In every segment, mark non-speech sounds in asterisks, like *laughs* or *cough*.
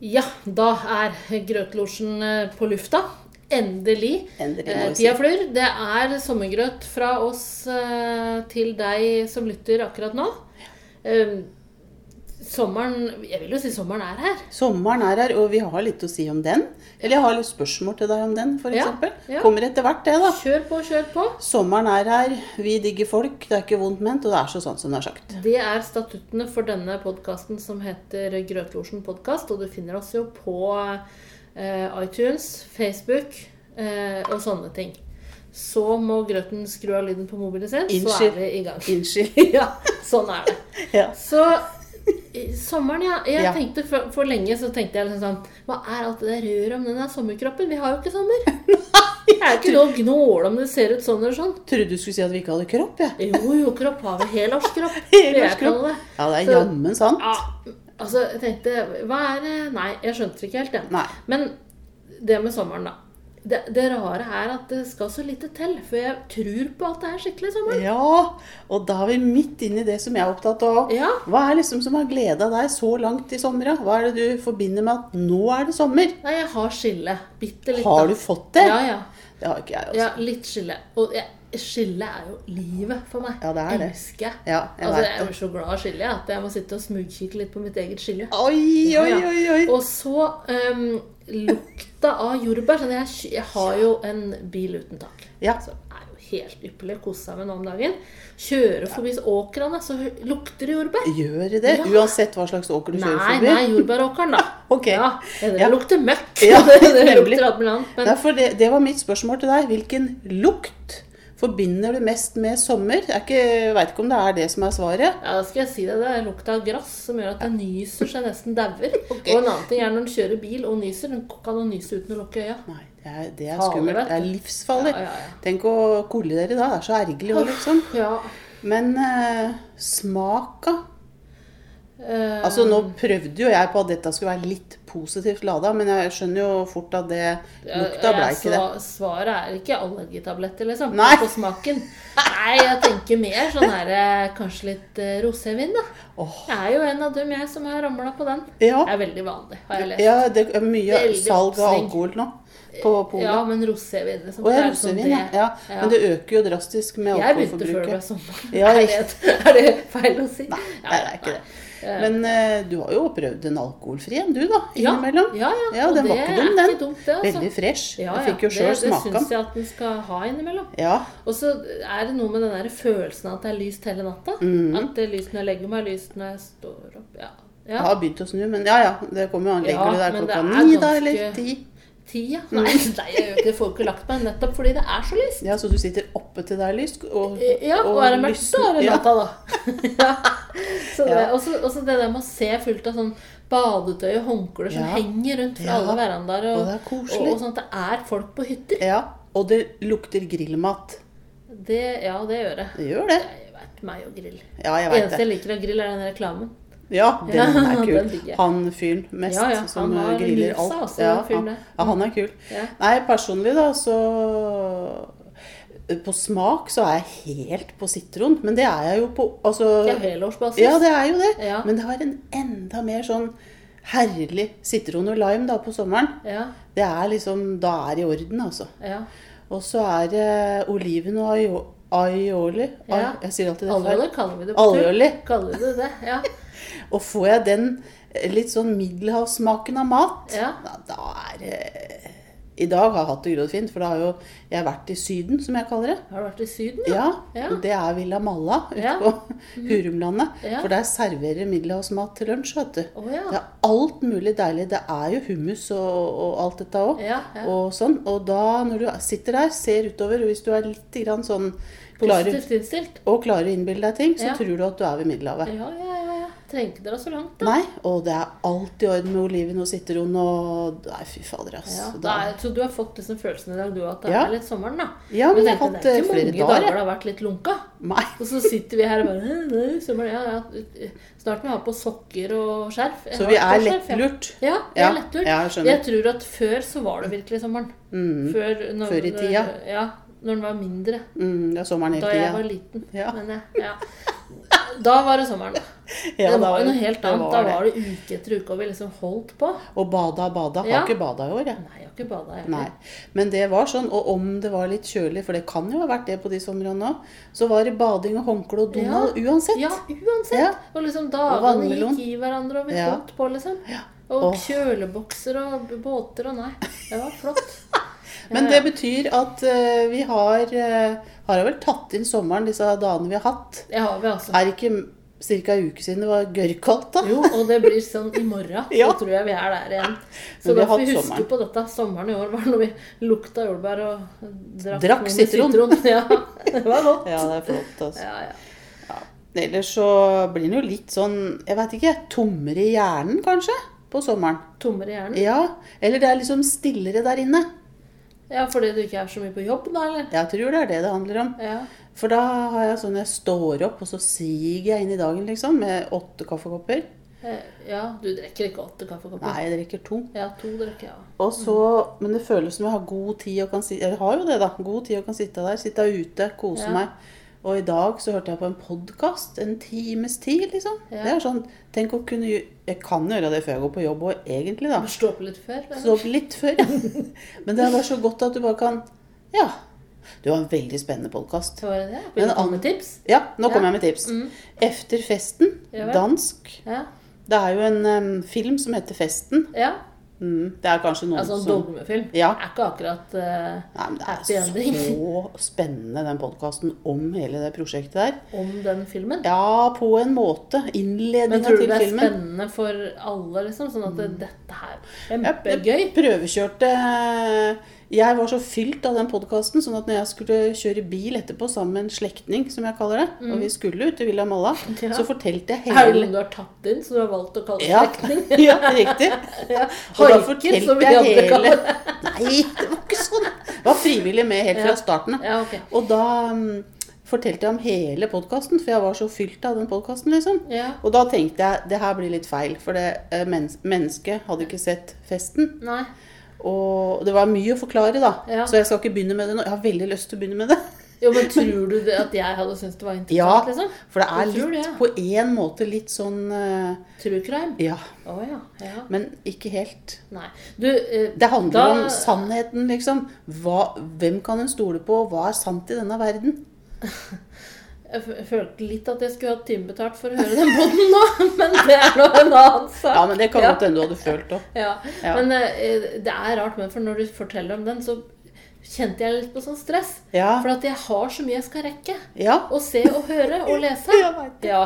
Ja, da er Grøtlosjen eh, på lufta. Endelig. Endelig, Eh. Tida flyr. Det er sommergrøt fra oss eh, til deg som lytter akkurat nå. Eh, sommeren Jeg vil jo si sommeren er her. Sommeren er her, og vi har litt å si om den. Eller jeg har litt spørsmål til deg om den, f.eks. Ja, ja. Kommer etter hvert, det, da. Kjør på, kjør på. Sommeren er her, vi digger folk, det er ikke vondt ment, og det er så sant som det er sagt. Det er statuttene for denne podkasten som heter Grøtlosjen podkast, og du finner oss jo på eh, iTunes, Facebook eh, og sånne ting. Så må Grøten skru av lyden på mobilen sin, så er vi i gang. Unnskyld. *laughs* ja, sånn er det. Ja. Så sommeren, ja. Jeg Ja. tenkte for, for lenge så tenkte jeg liksom sånn Hva er alt det der røret om den sommerkroppen? Vi har jo ikke sommer. *laughs* Det er ikke noe å gnåle om det ser ut sånn eller sånn. Trodde du skulle si at vi ikke hadde kropp, jeg. Jo, jo, kropp har vi. Helårskropp. *laughs* Helårskropp. det. Ja, det er jammen sant. Ja, altså, jeg tenkte Hva er det Nei, jeg skjønte det ikke helt, jeg. Nei. Men det med sommeren, da. Det, det rare er at det skal så lite til, for jeg tror på at det er skikkelig sommer. Ja, og da er vi midt inne i det som jeg er opptatt av. Ja. Hva er liksom som har gleda deg så langt i sommer? Hva er det du forbinder med at nå er det sommer? Nei, jeg har skille. Bitte litt. Har du fått det? Ja, ja. Det har ikke jeg, også. ja litt skille. Og jeg, skille er jo livet for meg. Ja, det er det. Elsker. Ja, jeg altså, jeg er jo så glad i skille at jeg må sitte og smugkikke litt på mitt eget skille. Oi, Ja, oi, ja. oi, oi. Og så um, lukta av jordbær. Sånn jeg, jeg har jo en bil uten tak. Ja. Så det er jo helt ypperlig. Kose seg med nå om dagen. Kjører forbi åkrene, så lukter det jordbær. Gjør det? Ja. Uansett hva slags åker du kjører forbi? nei, jordbæråkeren, da. *laughs* okay. Ja, det Ja. lukter møkk. Ja, *laughs* det lukter alt mulig annet. Men det, det var mitt spørsmål til deg. Hvilken lukt forbinder du mest med sommer? Jeg veit ikke om det er det som er svaret. Ja, da skal jeg si det. Det er lukta av gress som gjør at det nyser så jeg nesten dauer. *laughs* okay. Og en annen ting er når en kjører bil og nyser. Den kan jo nyse uten å lukke øya. Nei, det er, det er skummelt. Det er livsfarlig. Ja, ja. Tenk å kollidere da. Det er så ergerlig òg, liksom. *sighs* Ja. Men eh, smaka eh, Altså, nå prøvde jo jeg på at dette skulle være litt positivt lada, men jeg skjønner jo fort at det lukta ble ikke det. Svaret er ikke allergitabletter, liksom. Nei. På smaken. Nei, jeg tenker mer sånn her eh, Kanskje litt eh, rosévin, da. Oh. Jeg er jo en av dem, jeg, som har ramla på den. Ja. Det er veldig vanlig, har jeg lest. Ja, det er mye Veldig salg av alkohol nå på polet. Ja, men rosévin liksom. Å ja, rosévin, ja. ja. Ja. Men det øker jo drastisk med Jeg begynte før det var alkoholforbruket. sommer. Ja, *laughs* er, det. Er det feil å si? Nei, Ja, det er ikke nei. det. Men eh, du har jo prøvd en alkoholfri en, du da, innimellom. Ja, ja. Ja, den var det ikke dum, den. Ikke dumt, det, altså. Veldig fresh. Ja, Jeg fikk jo sjøl det, det smaka syns jeg at den skal ha innimellom. Ja. Og så er det noe med den der følelsen av at det er lyst hele natta. Mm. At det er lyst når jeg legger meg, lyst når jeg står opp. Ja. Jeg har begynt å snu, men ja ja. Det kommer jo an. Legger Ja, du der klokka ni da, eller ti? Ti, ja. *laughs* Nei, nei, jeg gjør ikke det. Får ikke lagt meg nettopp fordi det er så lyst. Ja, så du sitter oppe til det er lyst? Og, Ja, og er det mørkt, så er det natta, da. *laughs* ja. Så det, Ja. og så- det der med å se fullt av sånn badetøy og håndklær som Ja. henger rundt fra Ja. alle verandaer. Og, Og det er koselig. og, og sånn at det er folk på hytter. Ja, og det lukter grillmat. Det, ja, det gjør det. Det gjør det. Jeg vet meg og grill. Ja, jeg Det veit eneste det. jeg liker av grill, er den reklamen. Ja, *laughs* den er kul. Han fyren mest Ja, ja, som griller alt. Også, Ja, han, ja, han er kul. Nei, personlig da, så På smak så er jeg helt på sitron. Men det er jeg jo på altså, Det er helårsbasis. Ja, det er jo det. Ja. Men det har en enda mer sånn herlig sitron og lime da på sommeren. Ja, Det er liksom Da er det i orden, altså. ja. Og så er det oliven og aioli. Ai- Ja. Jeg sier alltid det feil. Alveolje kaller vi det. Alveolje. Kaller vi det det, ja. Og får jeg den eh, litt sånn middelhavssmaken av mat, Ja. da, da er det I dag har jeg hatt det grådig fint, for da har jo jeg vært i Syden, som jeg kaller det. Har du vært i Syden? Ja, Ja. og det er Villa Malla ute Ja. på Hurumlandet. Ja. For der serverer middelhavsmat til lunsj, vet du. Oh, ja. Det er alt mulig deilig. Det er jo hummus og, og alt dette òg. Ja, ja. Og sånn. Og da, når du sitter der, ser utover, og hvis du er litt grann sånn klarer, Positivt innstilt. og klarer å innbille deg ting, så Ja. tror du at du er ved Middelhavet. Ja, ja, ja. Trenger ikke dra så langt, da. Nei, og det er alt i orden med oliven og sitron og Nei, fy fader, ass. Ja, Da- er, så du har fått liksom følelsen i dag, du, at det Ja. er litt sommeren, da? Ja, men jeg har hatt det er eh, ikke flere mange dager. dager det har vært litt lunka. Nei. Og så sitter vi her og bare sommer, ja, ja. Snart må vi ha på sokker og skjerf. Jeg Så vi er lettlurt. Ja, vi Ja, er lettlurt. jeg tror at før så var det virkelig sommeren. Mm, Før, når, Før i tida. Ja, når den var mindre. mm, det er sommeren hele Da jeg var liten. Ja. Men jeg, ja. Da var det sommeren. da. *laughs* Ja, det var jo noe helt annet. var Da var det uke etter uke, og vi liksom holdt på. Og bada, bada. Har Ja. ikke bada i år, jeg. Nei, jeg har ikke bada, jeg. Nei. Men det var sånn, og om det var litt kjølig, for det kan jo ha vært det på de somrene òg, så var det bading og håndkle og Donald uansett. Ja, uansett. Ja. Og liksom dagene gikk i hverandre, og vi holdt på, liksom. Og kjølebokser og båter og nei. Det var flott. *laughs* Men det betyr at uh, vi har uh, Har vel tatt inn sommeren disse dagene vi har hatt. Det har vi altså. Er ikke ca. en uke siden det var gørrkaldt, da? Jo, og det blir sånn i morgen. *laughs* Ja. Så tror jeg vi er der igjen. Så da får vi hatt huske sommeren. på dette. Sommeren i år var når vi lukta jordbær og drakk, Drakk sitron. sitron. *laughs* Ja, det var godt. Ja, det er flott. altså. Ja, ja. Ellers så blir den jo litt sånn, jeg vet ikke, tommere i hjernen kanskje? På sommeren. Tommere i hjernen. Ja. Eller det er liksom stillere der inne. Ja, fordi du ikke er så mye på jobb, da, eller? Jeg tror det er det det handler om. Ja. For da har jeg sånn jeg står opp, og så siger jeg inn i dagen, liksom, med åtte kaffekopper. Eh, Ja, du drikker ikke åtte kaffekopper. Nei, jeg drikker to. Ja, to drikker jeg. Ja. Og så, Men det føles som jeg har god tid og kan sitte Jeg har jo det, da. God tid og kan sitte der. Sitte ute, kose Ja. meg. Og i dag så hørte jeg på en podkast en times tid, liksom. Ja. Det er sånn Tenk å kunne Jeg kan gjøre det før jeg går på jobb òg, egentlig, da. Stå opp litt før? Stå opp litt før. ja. *laughs* Men det er bare så godt at du bare kan Ja. Det var en veldig spennende podkast. Men Vil du komme med tips? Ja, nå Ja. kommer jeg med tips. Mm. Efter festen. Dansk. Ja. Det er jo en um, film som heter Festen. ja. Mm, det er kanskje noen Altså en som dogmefilm. Ja. Er ikke akkurat uh, Nei, men Det er ending. så spennende, den podkasten om hele det prosjektet der. om den filmen. Ja, på en måte. Innledninga til filmen. Men tror du det er filmen. spennende for alle, liksom? Sånn at mm. dette her er kjempegøy? jeg prøvekjørte Jeg var så fylt av den podkasten, sånn at når jeg skulle kjøre bil etterpå sammen med en slektning, som jeg kaller det, og vi skulle ut til Villa Malla, Mm. Ja. så fortalte jeg hele Er det noen du har tatt inn, så du har valgt å kalle ja, slektning? *laughs* ja, riktig. *laughs* Ja. Haiker, som vi andre kaller det. *laughs* Nei, det var ikke sånn. Jeg var frivillig med helt fra starten av. Ja, okay. Og da mm, fortalte jeg om hele podkasten, for jeg var så fylt av den podkasten, liksom. Ja. Og da tenkte jeg det her blir litt feil, for det eh, mennes mennesket hadde ikke sett festen. Nei. Og det var mye å forklare, da. Ja. Så jeg skal ikke begynne med det nå. Jeg har veldig lyst til å begynne med det. Jo, men tror du det at jeg hadde syntes det var interessant, Ja, liksom? For det er litt, det, ja. på en måte litt sånn uh, True crime? Ja. Oh, ja. ja. Men ikke helt. Nei. Du, uh, Det handler da- om sannheten, liksom. Hva, hvem kan en stole på? Hva er sant i denne verden? *laughs* Jeg følte litt at jeg skulle hatt timebetalt for å høre den båten nå, *laughs* men det er nå en annen sak. Ja, men det kan Ja. godt hende du hadde følt òg. Ja. Ja. Men eh, det er rart, men for når du forteller om den, så kjente jeg litt på sånn stress. Ja. For at jeg har så mye jeg skal rekke. ja. Å se og høre og lese. *laughs* Ja.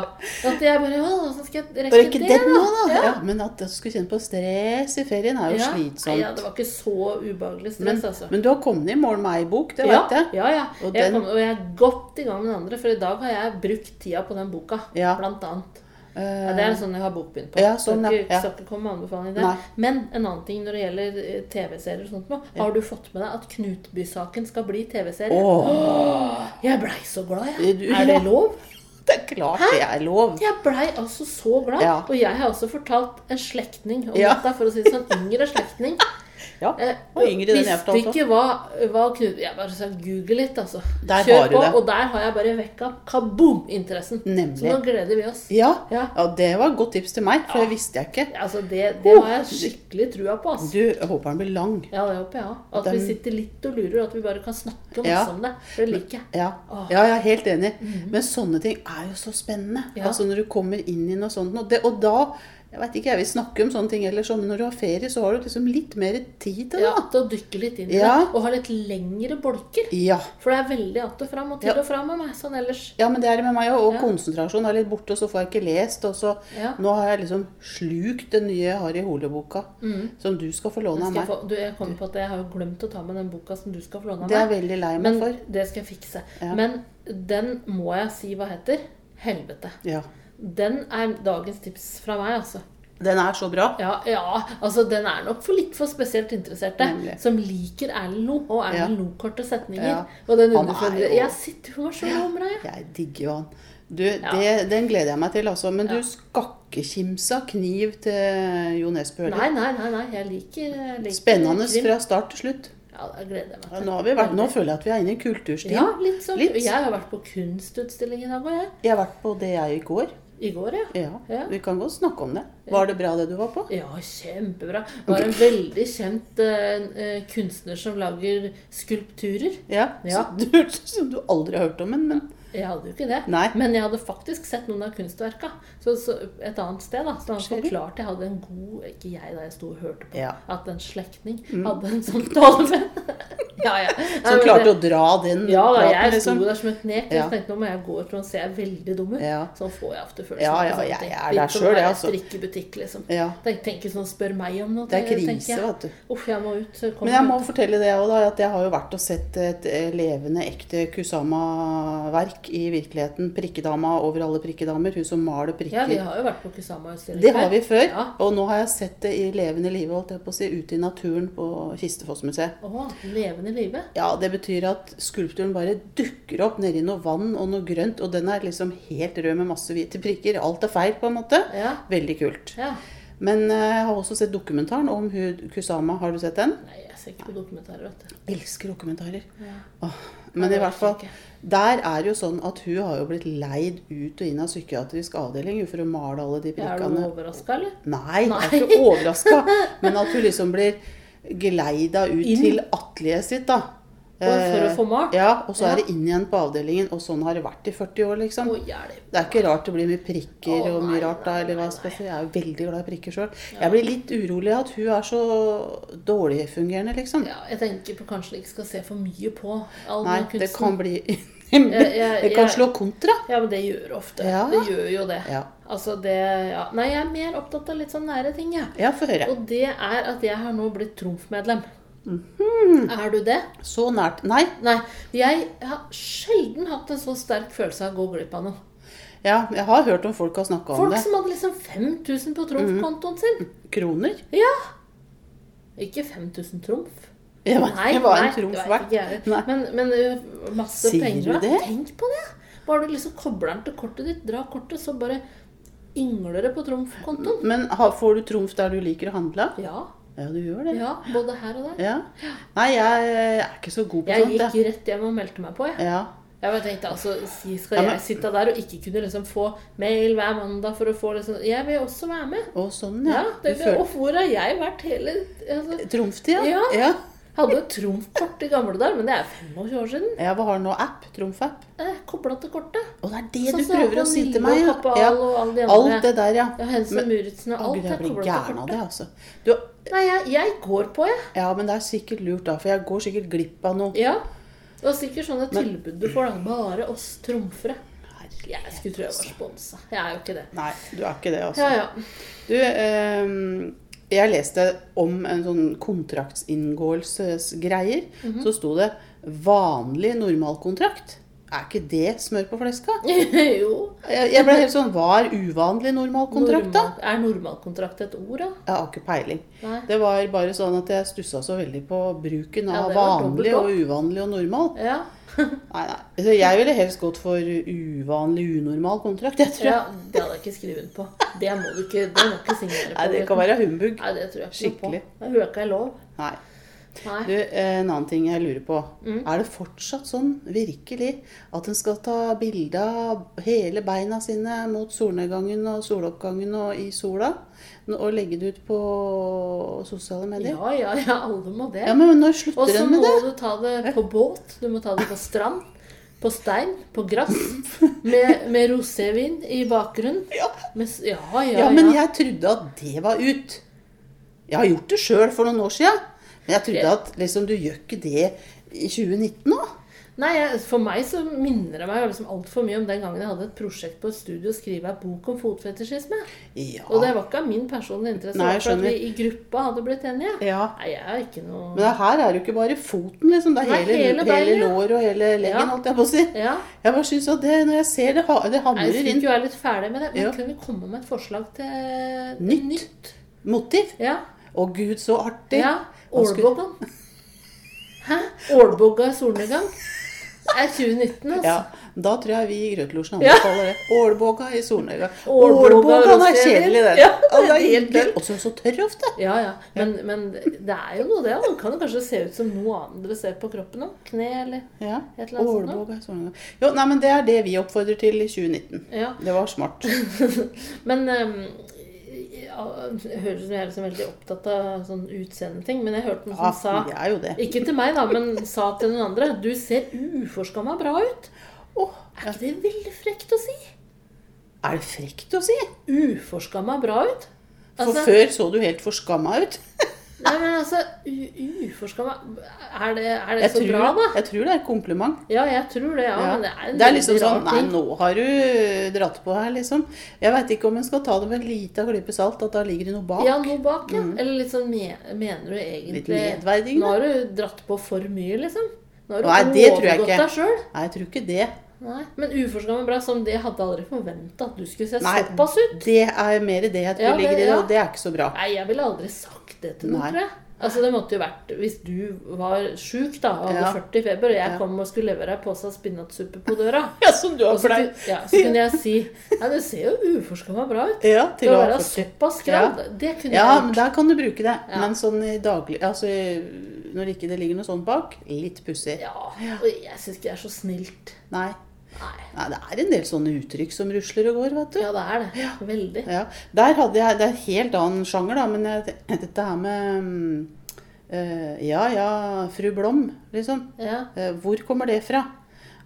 At jeg bare hvordan skal jeg rekke ikke det, nå, da. Ja. Men at du skulle kjenne på stress i ferien, er jo slitsomt. Ja, det var ikke så ubehagelig stress, men, altså. men du har kommet i mål med ei bok, det vet jeg. ja, ja. Og jeg den- kom, og jeg er godt i gang med den andre, for i dag har jeg brukt tida på den boka. Blant annet. Ja, det er en sånn jeg har bokbind på. Ja, sånn, ja, ja. skal ikke komme med anbefaling der. Nei. Men en annen ting når det gjelder eh, TV-serier og sånt nå. Har du fått med deg at Knutby-saken skal bli TV-serie? Åh, Jeg blei så glad, jeg. Du- Er det lov? *laughs* det er klart det er lov. Jeg blei altså så glad. Ja. Og jeg har også fortalt en slektning om Ja. dette, for å si det sånn. Yngre *laughs* slektning. Ja, Eh, og yngre enn jeg visste fortalte. ikke hva, hva Knut Jeg bare sa google litt, altså. Der Kjør har du på. det. Og der har jeg bare vekka kaboom-interessen. Så nå gleder vi oss. Ja, Ja. ja, det var et godt tips til meg, for det visste jeg ikke. Altså, det, det har jeg skikkelig trua på. Altså. Du, jeg håper den blir lang. Ja, det håper jeg òg. At Den- vi sitter litt og lurer, og at vi bare kan snakke masse Ja. om det. For det liker jeg. Ja, ja jeg er helt enig. Men sånne ting er jo så spennende. Ja. Altså Når du kommer inn i noe sånt. Og, det, og da Jeg vet ikke, jeg vil snakke om sånne ting ellers, men når du har ferie, så har du liksom litt mer tid til det. Ja. Til å dykke litt inn i Ja. det. Og ha litt lengre bolker. Ja. For det er veldig att og fram og til Ja. og fra med meg sånn ellers. ja, men det er det med meg òg. Og Ja. konsentrasjon er litt borte, og så får jeg ikke lest. Og så. Nå har jeg liksom slukt den nye Harry Hole-boka, som du skal få låne av meg. få, du, jeg kommer på at jeg har glemt å ta med den boka som du skal få låne av Det er meg. jeg veldig lei meg Men for. det skal jeg fikse. Men den må jeg si hva heter. Helvete. Ja. Den er dagens tips fra meg, altså. Den er så bra. Ja, ja, altså den er nok for litt for spesielt interesserte. Nemlig. Som liker Erlend Lo og Erlend Lo-korte setninger. Ja. Og den er underfundige Jeg sitter jo og så om jeg. Jeg digger jo han. Du, det, Den gleder jeg meg til, altså. Men du skal ikke kimse av kniv til Jo Nesbø? Nei, nei, nei. Jeg liker, jeg liker Spennende krim. fra start til slutt. Ja, da gleder jeg meg til. nå, har vi vært, nå føler jeg at vi er inne i kulturstien. Ja, litt sånn. Litt. Jeg har vært på kunstutstilling i dag òg, jeg. Jeg har vært på det jeg i går. I går, ja. Ja, Ja. Vi kan godt snakke om det. Var det bra det du var på? Ja, kjempebra. Det var en veldig kjent eh, kunstner som lager skulpturer. Ja. Ja. Så Du som du aldri har hørt om en, men Jeg hadde jo ikke det. Nei. Men jeg hadde faktisk sett noen av kunstverka. Så, så et annet sted, da. Så han forklarte jeg hadde en god Ikke jeg da jeg sto og hørte på. Ja. Mm. At en slektning hadde en sånn med *laughs* Ja, ja. som klarte å dra den Ja da, jeg liksom. sto der som et nek. Ja. Jeg tenkte nå må jeg gå for å se veldig dum ut. Ja. Sånn får jeg ofte følelsen. Ja, ja, jeg, jeg er der være jeg, altså. Strikkebutikk, liksom. Ja. Tenk, tenker sånn, spør meg om noe. Det er krise, jeg. vet du. Uff, jeg må ut. Men jeg må fortelle det òg, at jeg har jo vært og sett et eh, levende, ekte Kusama-verk i virkeligheten. Prikkedama over alle prikkedamer. Hun som maler prikker. Ja, vi har jo vært på Kusama-utstilling Det har vi før. Ja. Og nå har jeg sett det i levende live, holdt jeg på å si, ute i naturen på Kistefossmuseet. Å, levende live. Ja, det betyr at skulpturen bare dukker opp nedi noe vann og noe grønt, og den er liksom helt rød med masse hvite prikker. Alt er feil, på en måte. Ja. Veldig kult. ja. Men eh, jeg har også sett dokumentaren om hun Kusama. Har du sett den? Nei, ser ikke på dokumentarer, vet du. Elsker dokumentarer. Ja. Åh, men i hvert fall, der er det jo sånn at hun har jo blitt leid ut og inn av psykiatrisk avdeling for å male alle de prikkene. Er du overraska, eller? Nei, Nei. jeg er ikke overraska. Men at hun liksom blir geleida ut Inn? til atelieret sitt, da. For å Eh, få mat? Ja, og så Ja. er det inn igjen på avdelingen. Og sånn har det vært i 40 år, liksom. Oh. Det er ikke rart det blir mye prikker Å, og mye rart da, eller hva skal jeg si. Jeg er jo veldig glad i prikker sjøl. Jeg blir litt urolig av at hun er så dårligfungerende, liksom. Ja, jeg tenker på kanskje ikke skal se for mye på all Nei, den kunsten. det kan bli *laughs* Det kan slå kontra. Ja, men det gjør det ofte. Ja. Det gjør jo det. Ja. Altså det ja. Nei, jeg er mer opptatt av litt sånn nære ting, jeg. Ja, høre. Og det er at jeg har nå blitt Trumf-medlem. Mhm. Er du det? Så nært Nei. Nei. Jeg har sjelden hatt en så sterk følelse av å gå glipp av noe. Ja, jeg har hørt om folk har snakka om det. Folk som hadde liksom 5000 på Trumf-kontoen sin. Kroner. Ja. Ikke 5000 Trumf. Det var, det var en trumf verdt. Nei. Men, men masse Sier penger. du det? Tenk på det! Bare du liksom kobler den til kortet ditt, drar kortet, så bare yngler det på Trumf-kontoen. Men får du trumf der du liker å handle? Ja. Ja, du gjør det. ja. Både her og der. Ja. Nei, jeg er ikke så god på Jeg sånt. gikk rett hjem og meldte meg på, jeg. Ja. Jeg tenkte, altså, Skal jeg sitte der og ikke kunne liksom få mail hver mandag for å få liksom Jeg vil også være med. Og sånn, Ja, ja. det, Og hvor har jeg vært hele altså, Trumftida? Ja. ja. Hadde jo trumfkort i gamle dager, men det er 25 år siden. Ja, hva har du nå app? Trumf-app? Eh, Kobla til kortet. Og det er det så, du prøver å si til meg, ja. Ja. og alle de andre. Alt det der, ja. Ja, Helse Men- Muritzen og Å, alt Gud, er jeg blir kobla til av det, altså. Du, Nei, jeg, jeg går på, jeg. ja, men det er sikkert lurt, da. For jeg går sikkert glipp av noe. Ja. Det var sikkert sånne tilbud du får. da. Bare oss tromfere. Jeg skulle tro jeg var sponsa. Jeg er jo ikke det. Nei, du er ikke det, altså. Ja, ja. Du, ehm, jeg leste om en sånn kontraktsinngåelsesgreier. Mhm. Så sto det 'vanlig normalkontrakt'. Er ikke det smør på fleska? *laughs* jo. Jeg, jeg ble helt sånn Hva er uvanlig normalkontrakt, da? Normal, er normalkontrakt et ord, da? Jeg har ikke peiling. Nei. Det var bare sånn at jeg stussa så veldig på bruken av ja, vanlig og uvanlig og normal. Ja. *laughs* Nei, nei. Så jeg ville helst gått for uvanlig, unormal kontrakt, jeg tror. ja. Det hadde jeg ikke skrevet på. Det må du ikke, det må ikke signere på. Nei, det kan være humbug. Nei, det tror jeg ikke Skikkelig. på. Det hører ikke jeg lov. Nei. Du, en annen ting jeg lurer på. Mm. Er det fortsatt sånn, virkelig, at en skal ta bilde av hele beina sine mot solnedgangen og soloppgangen og i sola? Og legge det ut på sosiale medier? Ja, ja, ja, alle må det. Ja, men når Og slutter så en med må du ta det på båt, du må ta det på strand, på stein, på gress, med, med rosévin i bakgrunnen. *laughs* Ja. Med, ja, ja. Ja, men jeg trodde at det var ut. Jeg har gjort det sjøl for noen år sia. Men jeg trodde at liksom, du gjør ikke det i 2019 nå. Nei, For meg så minner det meg liksom altfor mye om den gangen jeg hadde et prosjekt på et studio å skrive ei bok om fotfetisjisme. Ja. Og det var ikke av min personlige interesse, Nei, for at vi i gruppa hadde blitt enige. ja. Nei, jeg er ikke noe Men det her er jo ikke bare foten, liksom. Det er Nei, hele, hele hele, ja. lår og hele leggen, holdt jeg på å si. Ja, Jeg bare synes at det, når jeg ser det, det Jeg inn Jeg syns jo være litt ferdig med det. Men kunne vi komme med et forslag til Nytt. motiv. Ja. Å gud, så artig. ja. Ålboggan. Hæ? Ålboga i solnedgang? Det er 2019, altså. Ja, Da tror jeg vi i Grøtlosjen anbefaler det. Ålboga i solnedgang. Ålbogan er kjedelig, den. Ja, det er helt gøy. Og så tørr ofte. Ja, ja. Men, men det er jo noe, det. Det kan kanskje se ut som noe annet dere ser på kroppen òg. Kne eller Ja, et eller annet. Ålboga i solnedgang. Jo, nei, men det er det vi oppfordrer til i 2019. Ja. Det var smart. *laughs* Men ja, det høres ut som jeg er liksom veldig opptatt av sånn utseendeting. Men jeg hørte noen som sa. Ikke til meg, da, men sa til noen andre. Du ser uforskamma bra ut. Oh, Er ikke det veldig frekt å si? er det frekt å si? Uforskamma bra ut? For Altså, før så du helt forskamma ut. *laughs* nei, men altså u Uforskamma Er det, er det så tror, bra, da? jeg tror det er et kompliment. Ja, jeg tror det, ja. Ja. Men det er Det er liksom sånn Nei, nå har du dratt på her, liksom. Jeg veit ikke om en skal ta det med en lita klype salt, at da ligger det noe bak. Ja, noe bak, ja. Eller litt sånn Mener du egentlig Mm. Litt nedverdigende. Nå har du dratt på for mye, liksom. Nå har du Nei, det tror jeg ikke. deg selv. Nei, jeg tror ikke det. Nei, Men uforskammet bra, som det hadde aldri forventa at du skulle se Nei, såpass ut. det er mer det jeg tror Ja, ligger i det, ja. og det er ikke så bra. Nei, jeg ville aldri sagt det til noen, Nei. tror jeg. Altså, det måtte jo vært Hvis du var sjuk da, og hadde Ja. 40 i feber, og jeg Ja. kom og skulle levere en pose spinatsuppe på døra, *laughs* Ja, som du har pleid. ja, så kunne jeg si Nei, det ser jo uforskamma bra ut. Ja, Til å være såpass grad. Det kunne Ja, jeg men Ja, der kan du bruke det. Ja. Men sånn i daglig Altså når ikke det ligger noe sånt bak, litt pussig. Ja, og jeg syns ikke det er så snilt. Nei. Nei. Nei, det er en del sånne uttrykk som rusler og går, vet du. Ja, det er det. Veldig. Ja, Der hadde jeg Det er en helt annen sjanger, da, men jeg, dette her med eh, Ja ja, fru Blom, liksom. Ja. Eh, hvor kommer det fra?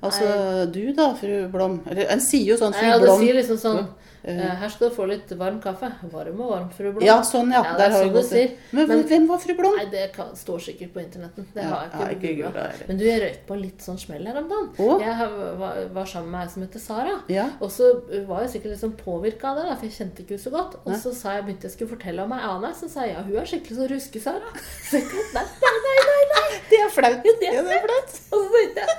Altså, du da, fru Blom. Eller en sier jo sånn, Nei, Blom. ja, Blom. sier liksom sånn Her skal du få litt varm kaffe. Varm og varm, fru Blom. Ja, sånn, ja. Ja, det Der er har sånn det det. sier. Men, Men- hvem var fru Blom? Nei, det kan, står sikkert på internetten. Det Ja, har jeg jeg har ikke ikke googlet. googlet. Men du, jeg røyk på en litt sånn smell her om dagen. Oh. Jeg har- var, var sammen med ei som heter Sara. Ja. Og så var jeg sikkert litt sånn påvirka av det, for jeg kjente ikke henne så godt. Og så sa jeg, begynte jeg skulle fortelle om ei annen, så sa jeg ja, hun er skikkelig så ruske, Sara. Så jeg nei, nei, nei, nei, nei. *laughs* Det er flaut. Ja, det er Ja, det er flaut. Og så tenkte jeg,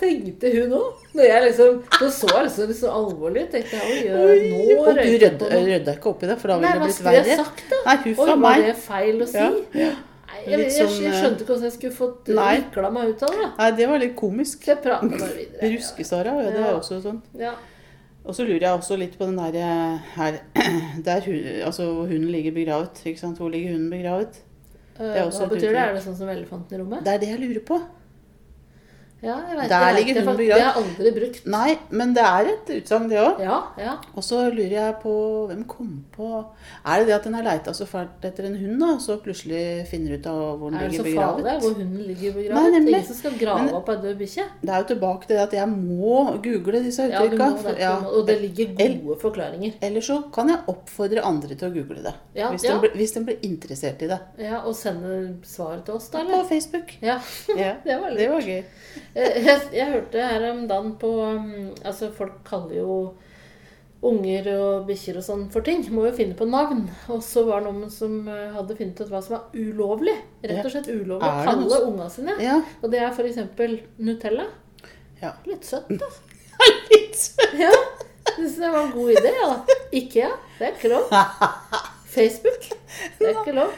tenkte hun nå? Når jeg liksom, Så så jeg liksom så alvorlig ut. tenkte jeg, oi, Oi, nå og du noe. rødda ikke oppi det, for da ville det hva skulle jeg sagt da? Nei, huff a var det feil å si? Ja, ja. Nei, jeg, jeg, jeg, jeg eh, skjønte ikke hvordan jeg skulle fått Nei. vikla meg ut av det. Nei, det var litt komisk. Jeg prater bare videre. *laughs* Ruske-Sara, ja, det er også sånn. Ja. Og så lurer jeg også litt på den der eh, her *clears throat* Der hun, altså, hunden ligger begravet. ikke sant? Hvor ligger hunden begravet? Eh, er også Hva betyr det? Er det sånn som elefanten i rommet? Det er det jeg lurer på. Ja, jeg vet, Der jeg vet ligger det, hunden begravet. Det har jeg aldri brukt. Nei, men det er et utsagn, det òg. Ja, ja. Og så lurer jeg på Hvem kom på Er det det at den har leita så fælt etter en hund, da, og så plutselig finner ut av hvor den ligger begravet? Er det så farlig hvor hunden ligger Nei, begravet? nemlig. Ingen som skal grave Men- opp ei død bikkje? Det er jo tilbake til det at jeg må google disse uttrykka. Ja, ja. Og det ligger gode forklaringer. Eller så kan jeg oppfordre andre til å google det. Ja, hvis, ja. De, blir- hvis de blir interessert i det. Ja, Og sende svaret til oss, da, På? Facebook. Ja. Ja, *laughs* Det var lurt. det var gøy. Jeg, jeg, jeg hørte her om dagen på um, Altså, folk kaller jo unger og bikkjer og sånn for ting. Må jo finne på navn. Og så var det noen som eh, hadde funnet ut hva som var ulovlig. Rett og slett ulovlig å kalle unga sine. Ja. Og det er f.eks. Nutella. ja. Litt søtt, da. *laughs* Litt søtt. Ja. Syns det var en god idé. Ja. Ikea. Det er ikke lov. *laughs* Facebook. Det er ikke lov.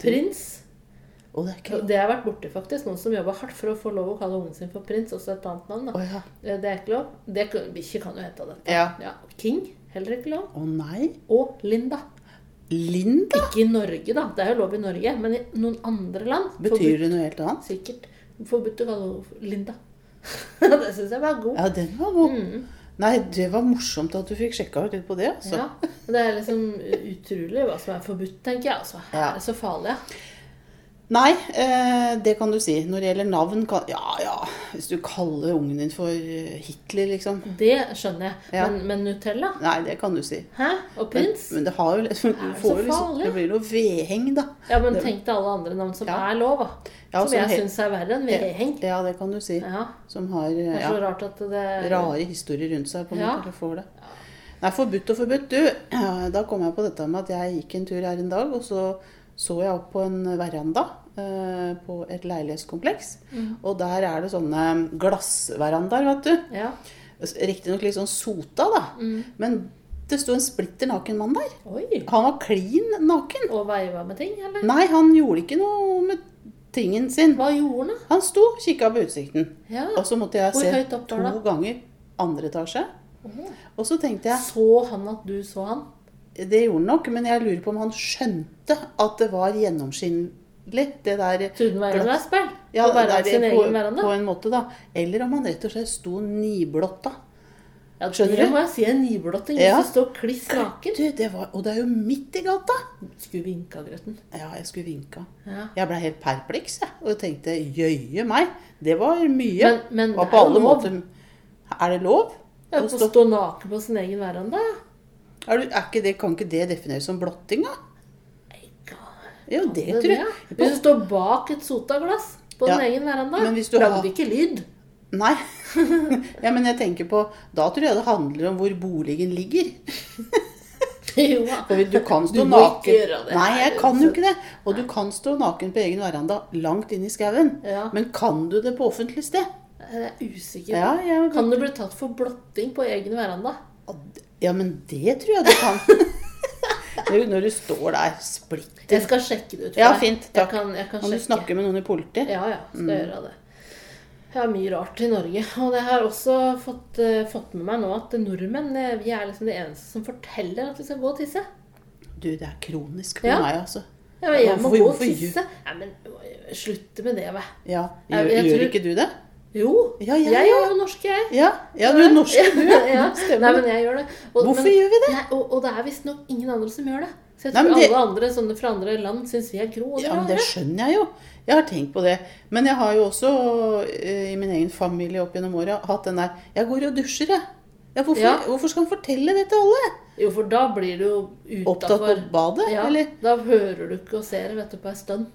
Prins. Å, det er. Det har vært borti, faktisk. Noen som jobba hardt for å få lov å kalle ungen sin for prins. Også et annet navn. Da. ja. Eh, Det er ikke lov. Det kan- Bikkje kan jo hete det. Ja. King. Heller ikke lov. Å nei. Og Linda. Linda? Ikke i Norge, da. Det er jo lov i Norge. Men i noen andre land Betyr det noe helt annet? Sikkert. Forbudt å kalle henne Linda. *laughs* det syns jeg var god. Ja, den var god. Mm. Nei, det var morsomt at du fikk sjekka ut litt på det, altså. Ja, Det er liksom utrolig hva som er forbudt, tenker jeg. Altså, Ja. Er det så farlig? Ja? Nei, eh, det kan du si. Når det gjelder navn kan Ja ja, hvis du kaller ungen din for eh, Hitler, liksom. Det skjønner jeg. Ja. Men, men Nutella? Nei, det kan du si. Hæ? Og prins? men det har jo det så jo liksom. Det blir noe vedheng, da. Ja, men tenk deg alle andre navn som Ja. er lov, da. Ja, som som jeg syns er verre enn vedheng. Ja, det kan du si. Som har eh, Det er så rart at det rare historier rundt seg. på en måte, eller får det. Nei, forbudt og forbudt. Du, *clears throat* da kom jeg på dette med at jeg gikk en tur her en dag, og så så jeg opp på en veranda eh, på et leilighetskompleks. Mm. Og der er det sånne glassverandaer, vet du. Ja. Riktignok litt sånn sota, da. Mm. Men det sto en splitter naken mann der. Oi. Han var klin naken. Og veiva med ting, eller? Nei, han gjorde ikke noe med tingen sin. Hva gjorde han? Han sto, og kikka på utsikten. Ja. Og så måtte jeg Hvor se opp to da? ganger andre etasje. Og så tenkte jeg Så han at du så han? Det gjorde han nok, men jeg lurer på om han skjønte at det var gjennomskinnelig, det der Trodde var i? Ja, på der, er på, på en måte, da. Eller om han rett og slett sto niblotta. Ja, Skjønner du? det må jeg si er nyblotting. Ja. Hvis du står kliss naken. Du, det var, og det er jo midt i gata! Skulle vinka, Grøten. Ja, jeg skulle vinka. Ja. Jeg ble helt perpleks, jeg. Og tenkte jøye meg. Det var mye. Men- men det på alle måter Er det lov? Ja, Å stå- stå naken på sin egen veranda. Er du, er ikke det, kan ikke det defineres som blotting, da? Jo, det tror jeg. Hvis du står bak et sotaglass på Ja, din egen veranda, lager det ikke lyd. Nei. *laughs* ja, men jeg tenker på Da tror jeg det handler om hvor boligen ligger. *laughs* jo, da. Du kan stå Du naken Nei, jeg kan jo ikke det. Og du kan stå naken på egen veranda langt inn i skauen. Ja. Men kan du det på offentlig sted? Jeg er usikker. Ja, Kan du bli tatt for blotting på egen veranda? Ja, men det tror jeg du kan. *laughs* Når du står der splitter Jeg skal sjekke det ut Ja, fint. fint. Jeg Takk. kan, jeg kan Kan du snakke med noen i politiet? Ja, ja. Skal Mm. gjøre det. Det er mye rart i Norge. Og det har også fått, uh, fått med meg nå at nordmenn eh, vi er liksom de eneste som forteller at vi skal gå og tisse. Du, det er kronisk for Ja. meg, altså. Ja, men jeg må Hvorfor- gå og tisse. Nei, men slutt med det, hva. Ja, Jeg- Gjør, jeg gjør tror- ikke du det? Jo, Ja, ja, jeg er jo norsk, jeg. Ja, ja du er norsk, du. *laughs* Nei, men jeg gjør det. Og, Hvorfor men, gjør vi det? Nei, og, og det er visstnok ingen andre som gjør det. Så jeg tror nei, det- alle andre sånne fra andre land syns vi er grå Ja, men. Det skjønner jeg jo. Jeg har tenkt på det. Men jeg har jo også eh, i min egen familie opp gjennom åra hatt den der Jeg går og dusjer, jeg. Ja, hvorfor, Ja. hvorfor skal han fortelle det til alle? Jo, for da blir du jo Opptatt utafor. på badet, Ja, eller? da hører du ikke og ser det, vet du, på en stund.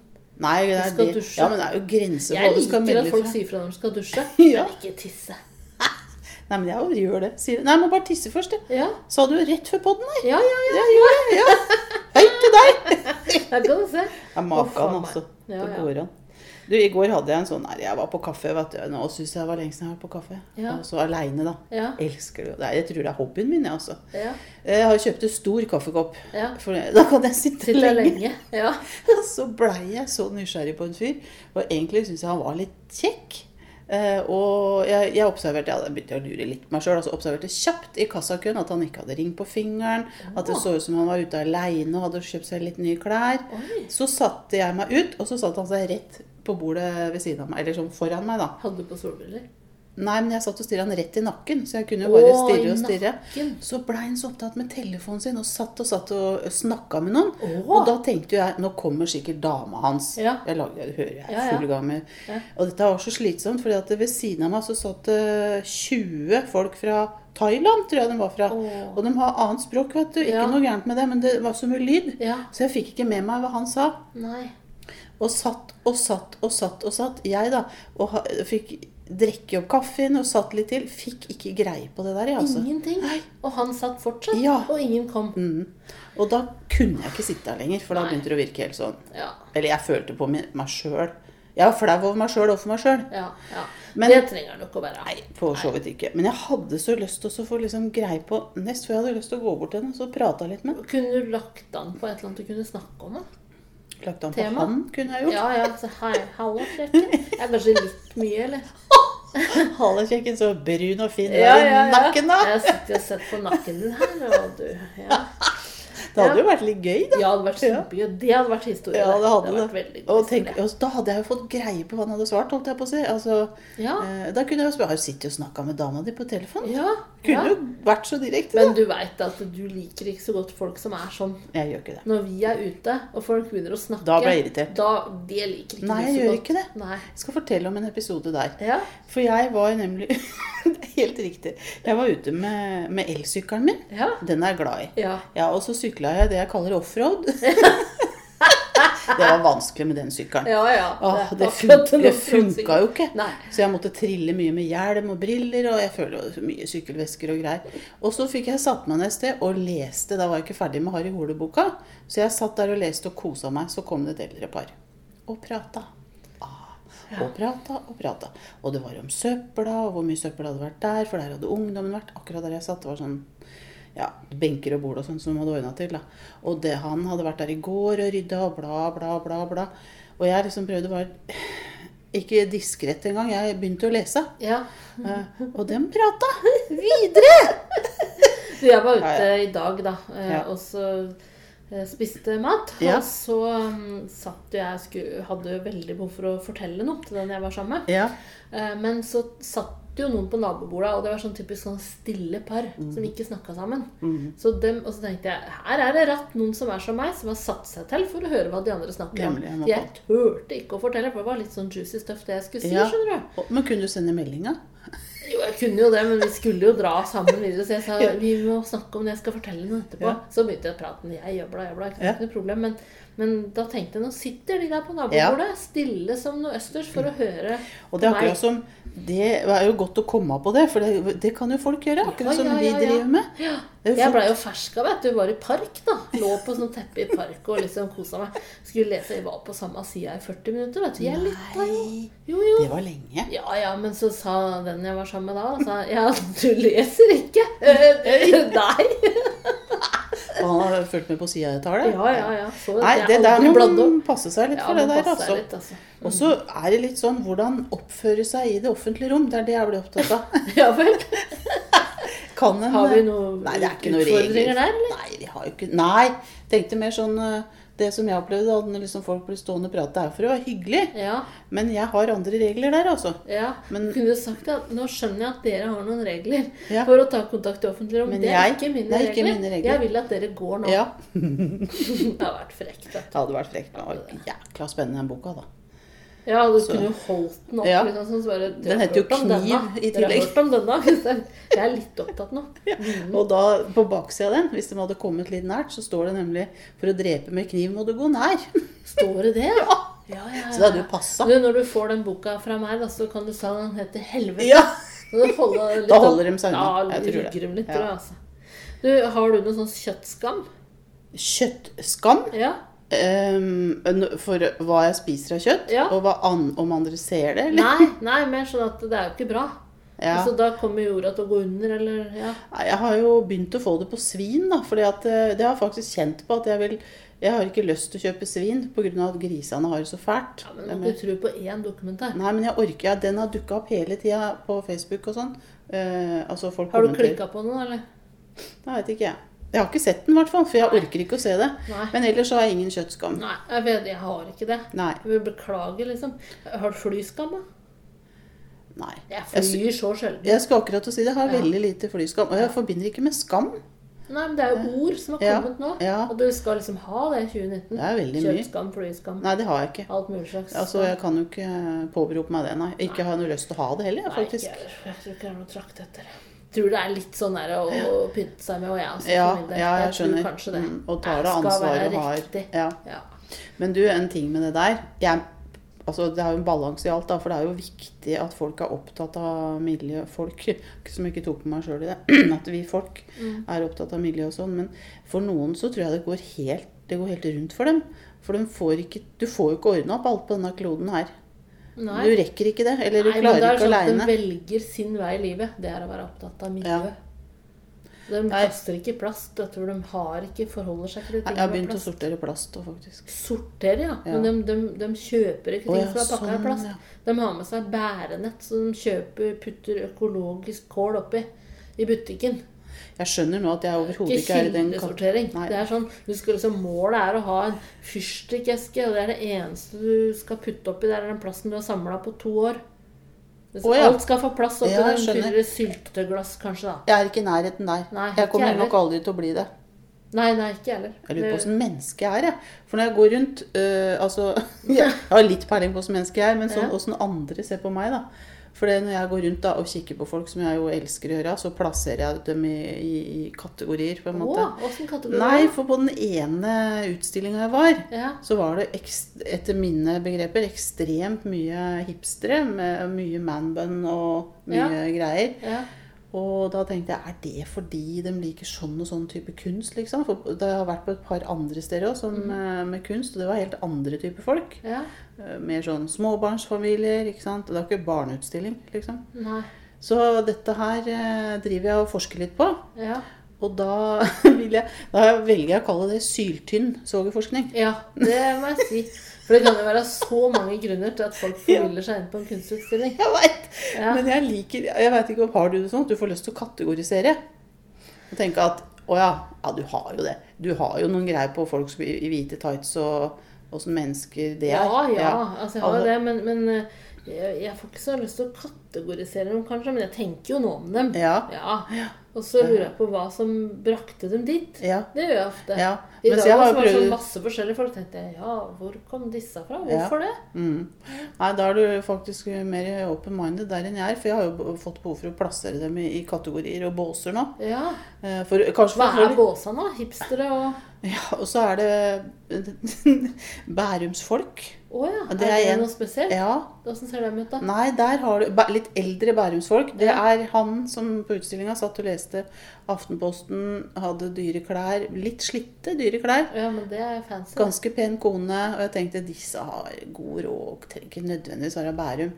Nei, det er dusje. Ja, men det er jo grenser for Jeg hva du skal liker at folk fra. sier fra når de skal dusje, *laughs* Ja. men ikke tisse. *laughs* Nei, men jeg gjør det. Sier, nei, jeg må bare tisse først, jeg. Ja, Sa du rett før podden, nei? ja, ja. ja. Ja. Ja. Hei til deg! Der kan du se. Det er makan, altså. Ja, det går an. Du, I går hadde jeg en sånn her, Jeg var på kaffe. vet du. Nå syns jeg det var lenge siden jeg har vært på kaffe. Ja. Og så aleine, da. Ja, Elsker det. Jeg tror det er hobbyen min, jeg, også. ja, Jeg har kjøpt en stor kaffekopp. For da kan jeg sitte Sitter lenge. lenge. *laughs* Så blei jeg så nysgjerrig på en fyr. Og egentlig syns jeg han var litt kjekk. Eh, og jeg, jeg observerte jeg begynte å lure litt meg sjøl. Altså observerte kjapt i kassakøen at han ikke hadde ring på fingeren. At det så ut som han var ute aleine og hadde kjøpt seg litt nye klær. Oi. Så satte jeg meg ut, og så satte han seg rett på bordet ved siden av meg. Eller sånn foran meg, da. Hadde du på solbriller? Nei, men jeg satt og stirra han rett i nakken, så jeg kunne jo bare stirre og stirre. Så blei han så opptatt med telefonen sin og satt og satt og snakka med noen. Åh. Og da tenkte jeg nå kommer sikkert dama hans. Ja. Jeg lager, jeg hører jeg er Ja, ja. full gang med Ja. Og dette var så slitsomt, fordi at ved siden av meg så satt det 20 folk fra Thailand, tror jeg de var fra. Å. Og de har annet språk, vet du. Ikke Ja. noe gærent med det, men det var så mye lyd. Ja. Så jeg fikk ikke med meg hva han sa. Nei. Og satt og satt og satt og satt. Jeg, da, og fikk drikke opp kaffen og satt litt til. Fikk ikke greie på det der, altså. Ingenting. Nei. Og han satt fortsatt, Ja. og ingen kom. Mm. Og da kunne jeg ikke sitte der lenger, for da Nei. begynte det å virke helt sånn Ja, Eller jeg følte på meg sjøl. Jeg var flau over meg sjøl og for meg sjøl. ja, ja. Men- det trenger nok ikke å være. Nei, på så vidt ikke. Men jeg hadde så lyst til å få liksom greie på Nest før jeg hadde lyst til å gå bort til henne og så prate litt med henne. Kunne du lagt an på et eller annet du kunne snakke om? da? Lagt an på Tema? han, kunne jeg gjort. Ja, ja. Så hei, halla, kjekken. Jeg er kanskje litt mye, eller? *laughs* Halekjekken, så brun og fin Ja, er i nakken, da. Jeg har sittet og sett på nakken din her, og du ja. Det hadde jo vært litt gøy, da. ja, det hadde vært kjempegøy. Det hadde vært historie. Ja, det hadde det. veldig gøy. Og, tenk, historie. da hadde jeg jo fått greie på hva han hadde svart, holdt jeg på å si. Altså, Ja. eh, da kunne jeg jo spørre Har du sittet og snakka med dama di på telefonen? Ja, Kunne ja. jo vært så direkte, Men du veit at du liker ikke så godt folk som er sånn. Jeg gjør ikke det. Når vi er ute, og folk begynner å snakke Da blir jeg irritert. Da, det liker ikke Nei, du jeg gjør ikke det. Nei. Jeg skal fortelle om en episode der. Ja. For jeg var nemlig *laughs* *laughs* Det er helt riktig. Jeg var ute med, med elsykkelen min. Ja. Den er jeg glad i. Ja. Ja, Og så sykla jeg det jeg kaller offroad. *laughs* *laughs* det var vanskelig med den sykkelen. Ja, ja. Åh, det, fun det funka jo ikke. Nei. Så jeg måtte trille mye med hjelm og briller, og jeg føler mye sykkelvesker og greier. Og så fikk jeg satt meg ned et sted og leste. Da var jeg ikke ferdig med Harry Hole-boka. Så jeg satt der og leste og kosa meg. Så kom det et eldre par. Og prata. Og prata og prata. Og det var om søpla, og hvor mye søppel hadde vært der. For der hadde ungdommen vært. Akkurat der jeg satt, det var sånn ja, benker og bord og sånn som de hadde ordna til. da. Og det, han hadde vært der i går og rydda og bla, bla, bla. bla. Og jeg liksom prøvde bare Ikke diskrett engang. Jeg begynte å lese. Ja. Uh, og dem prata videre! *laughs* du, jeg var ute i dag, da, uh, Ja. og så spiste mat. Ja. Og så um, satt jeg skulle, hadde jo veldig behov for å fortelle noe til den jeg var sammen med. Ja. Eh, Men så satt jo noen på nabobordet, og det var sånn typisk sånn stille par Mm. som ikke snakka sammen. Så dem, og så tenkte jeg her er det rett noen som er som meg, som har satt seg til for å høre hva de andre snakker om. Nemlig, Jeg turte ikke å fortelle, for det var litt sånn juicy stuff det jeg skulle si. Ja. skjønner du? Men kunne du sende meldinga? Jo, jeg kunne jo det, men vi skulle jo dra sammen videre. Så jeg sa vi må snakke om det, jeg skal fortelle noe etterpå. Ja. Så begynte jeg å prate med jeg jobla, jobla, ikke Ja. noe problem. Men, men da tenkte jeg nå sitter de der på nabobordet, stille som noe østers, for å høre Og det er meg. som Det er jo godt å komme på det, for det, det kan jo folk gjøre. Akkurat Ja, som ja, vi ja, ja. driver med. Ja. Jeg blei jo ferska, vet du. Var i park, da. Lå på sånn teppe i park og liksom kosa meg. Skulle lese, jeg var på samme sida i 40 minutter, vet du. Jeg lytta jo. Jo, jo. det var lenge. Ja, ja, men så sa den jeg var sammen med da, sa ja, du leser ikke. *laughs* *laughs* Nei. *laughs* Han har fulgt med på sidetallet. Ja, ja, ja. Så Nei, jeg det der må man passe seg litt Ja, for, det må der, altså. litt, altså. Og så er det litt sånn hvordan oppføre seg i det offentlige rom. Det er det jeg blir opptatt av. *laughs* Ja vel. *laughs* Kan en, Har vi noen Nei, det er ikke noen utfordringer regler. der, eller? Nei, vi har jo ikke Nei. Tenkte mer sånn eh, Det som jeg opplevde, når liksom folk blir stående og prate, er for å være hyggelig. Ja, Men jeg har andre regler der, altså. ja. Men- Kunne du sagt at nå skjønner jeg at dere har noen regler Ja. for å ta kontakt i offentlig rom. Men det er jeg- ikke mine, det er ikke mine regler. Jeg vil at dere går nå. Ja. *laughs* Det hadde vært frekt, vet du. Det hadde vært frekt. men Det var jækla spennende, den boka, da. Ja, du kunne jo holdt den opp. Ja. Liksom, sånn, så bare, Den heter jo. Kniv i Dere har tillegg. hørt om denne. *laughs* Jeg er litt opptatt nå. *laughs* Og da, på baksida av den, hvis de hadde kommet litt nært, så står det nemlig 'For å drepe med kniv må du gå nær'. *laughs* Står det det? Ja. Ja, ja, Så det hadde jo passa. Når du får den boka fra meg, da, så kan du si den heter 'Helvete'. Ja. Holder litt Da holder de seg unna. Ja, Jeg tror det. litt, Ja. tror jeg, altså. Du, har du noe sånn kjøttskam? Kjøttskam Ja. Ehm, for hva jeg spiser av kjøtt, Ja. og an, om andre ser det, eller? Nei, nei, mer sånn at det er jo ikke bra. Ja. Altså, da kommer jorda til å gå under, eller ja. Jeg har jo begynt å få det på svin, da. For det har jeg faktisk kjent på at jeg vil Jeg har ikke lyst til å kjøpe svin pga. at grisene har det så fælt. ja men må tror tro på én dokumentar. Nei, men jeg orker ja, Den har dukka opp hele tida på Facebook og sånn. Uh, altså folk Har du klikka på noen, eller? Jeg vet ikke, jeg. Jeg har ikke sett den, i hvert fall. For jeg Nei. orker ikke å se det. Nei. Men ellers så har jeg ingen kjøttskam. Nei, jeg vet, jeg har ikke det. Nei. Jeg vil beklage, liksom. Har du flyskam, da? Nei. Jeg Jeg, flyr så sjelden. jeg skal akkurat å si det. Jeg har Ja. veldig lite flyskam. Og jeg forbinder ikke med skam. Nei, men det er jo ord som har Ja, kommet nå. ja. Og du skal liksom ha det i 2019. Det er veldig mye. Kjøttskam, flyskam, Nei, det har jeg ikke. alt mulig slags. Altså, Jeg kan jo ikke påberope meg det, nei. Ikke har noe lyst til å ha det heller, Nei, faktisk. Nei. Jeg tror ikke det er noe trakt etter det. Tror det er litt sånn der å pynte seg med, og jeg også. Ja, ja, jeg jeg skjønner. det. Mm, og tar det ansvaret og har. Ja. Men du, en ting med det der. Jeg, altså, det er jo en balanse i alt, da. For det er jo viktig at folk er opptatt av miljø. Folk som ikke tok på meg sjøl i det. *clears throat* At vi folk Mm. er opptatt av miljø og sånn. Men for noen så tror jeg det går helt, det går helt rundt for dem. For de får ikke, du får jo ikke ordna opp alt på denne kloden her. Nei. Du rekker ikke det. Eller du Nei, klarer er ikke sånn at aleine. de velger sin vei i livet. Det er å være opptatt av miljøet. De kaster ikke plast. Jeg tror de har ikke forholder seg til de Jeg har begynt plast. å sortere plast òg, faktisk. Sortere, ja. Ja. Men de, de, de kjøper ikke ting ting ja, som er pakka i sånn, plast. ja. De har med seg bærenett så de kjøper, putter økologisk kål oppi i butikken. Jeg skjønner nå at jeg overhodet Ikke ikke er i den kildesortering. Det er sånn, du skal liksom, Målet er å ha en fyrstikkeske, og det er det eneste du skal putte oppi. Det er den plassen du har samla på to år. Så oh, ja. Alt skal få plass oppi Ja, den syltetøyglass, kanskje. da. Jeg er ikke i nærheten der. Nei, jeg kommer heller. nok aldri til å bli det. Nei, nei, ikke heller. Jeg lurer på åssen jeg er. Jeg. For når jeg går rundt øh, altså, *laughs* Jeg har litt peiling på åssen jeg er, men sånn åssen andre ser på meg. da. For når jeg går rundt da, og kikker på folk, som jeg jo elsker å gjøre, så plasserer jeg dem i, i, i kategorier. på en måte. Åh, kategori? Nei, for på den ene utstillinga jeg var, Ja. så var det ekst, etter mine begreper ekstremt mye hipstere med mye manbun og mye Ja. greier. ja. Og da tenkte jeg, er det fordi de liker sånn og sånn type kunst, liksom? For det har vært på et par andre steder også, som, eh, med kunst, og det var helt andre typer folk. ja. Eh, Mer sånn småbarnsfamilier, ikke sant. Og det er ikke barneutstilling, liksom. Nei. Så dette her eh, driver jeg og forsker litt på. Ja. Og da, *laughs* vil jeg, da velger jeg å kalle det syltynn svogerforskning. Ja, det må jeg si. For det kan jo være så mange grunner til at folk forviller seg inn på en kunstutstilling. Jeg vet, Ja. Men jeg liker Jeg vet ikke om har du det sånn at du får lyst til å kategorisere. Og tenke at å ja, ja, du har jo det. Du har jo noen greier på folk som i, i hvite tights og åssen mennesker det er. Ja, ja, altså jeg har jo det, men, men eh, jeg, jeg får ikke så lyst til å kategorisere dem, kanskje, men jeg tenker jo noe om dem. Ja, Ja. Og så lurer jeg på hva som brakte dem dit. Ja. Det gjør jeg ofte. ja. I dag jeg har var det sånn masse forskjellige folk. tenkte jeg, ja, hvor kom disse fra? Ja. Hvorfor det? mm. Nei, da er du faktisk mer open-minded der enn jeg er. For jeg har jo fått behov for å plassere dem i, i kategorier og båser nå. Ja. Eh, For, Hva for er båsa nå? Hipstere og Ja, og så er det *laughs* bærumsfolk. Å ja. Det er er det noe spesielt? Ja. Åssen ser de ut, da? Nei, der har du litt eldre bærumsfolk. Det er han som på utstillinga satt og leste Aftenposten, hadde dyre klær. Litt slitte dyre klær. Ja, men det er fancy. Ganske pen kone. Og jeg tenkte disse har god råd og trenger ikke nødvendigvis være Bærum.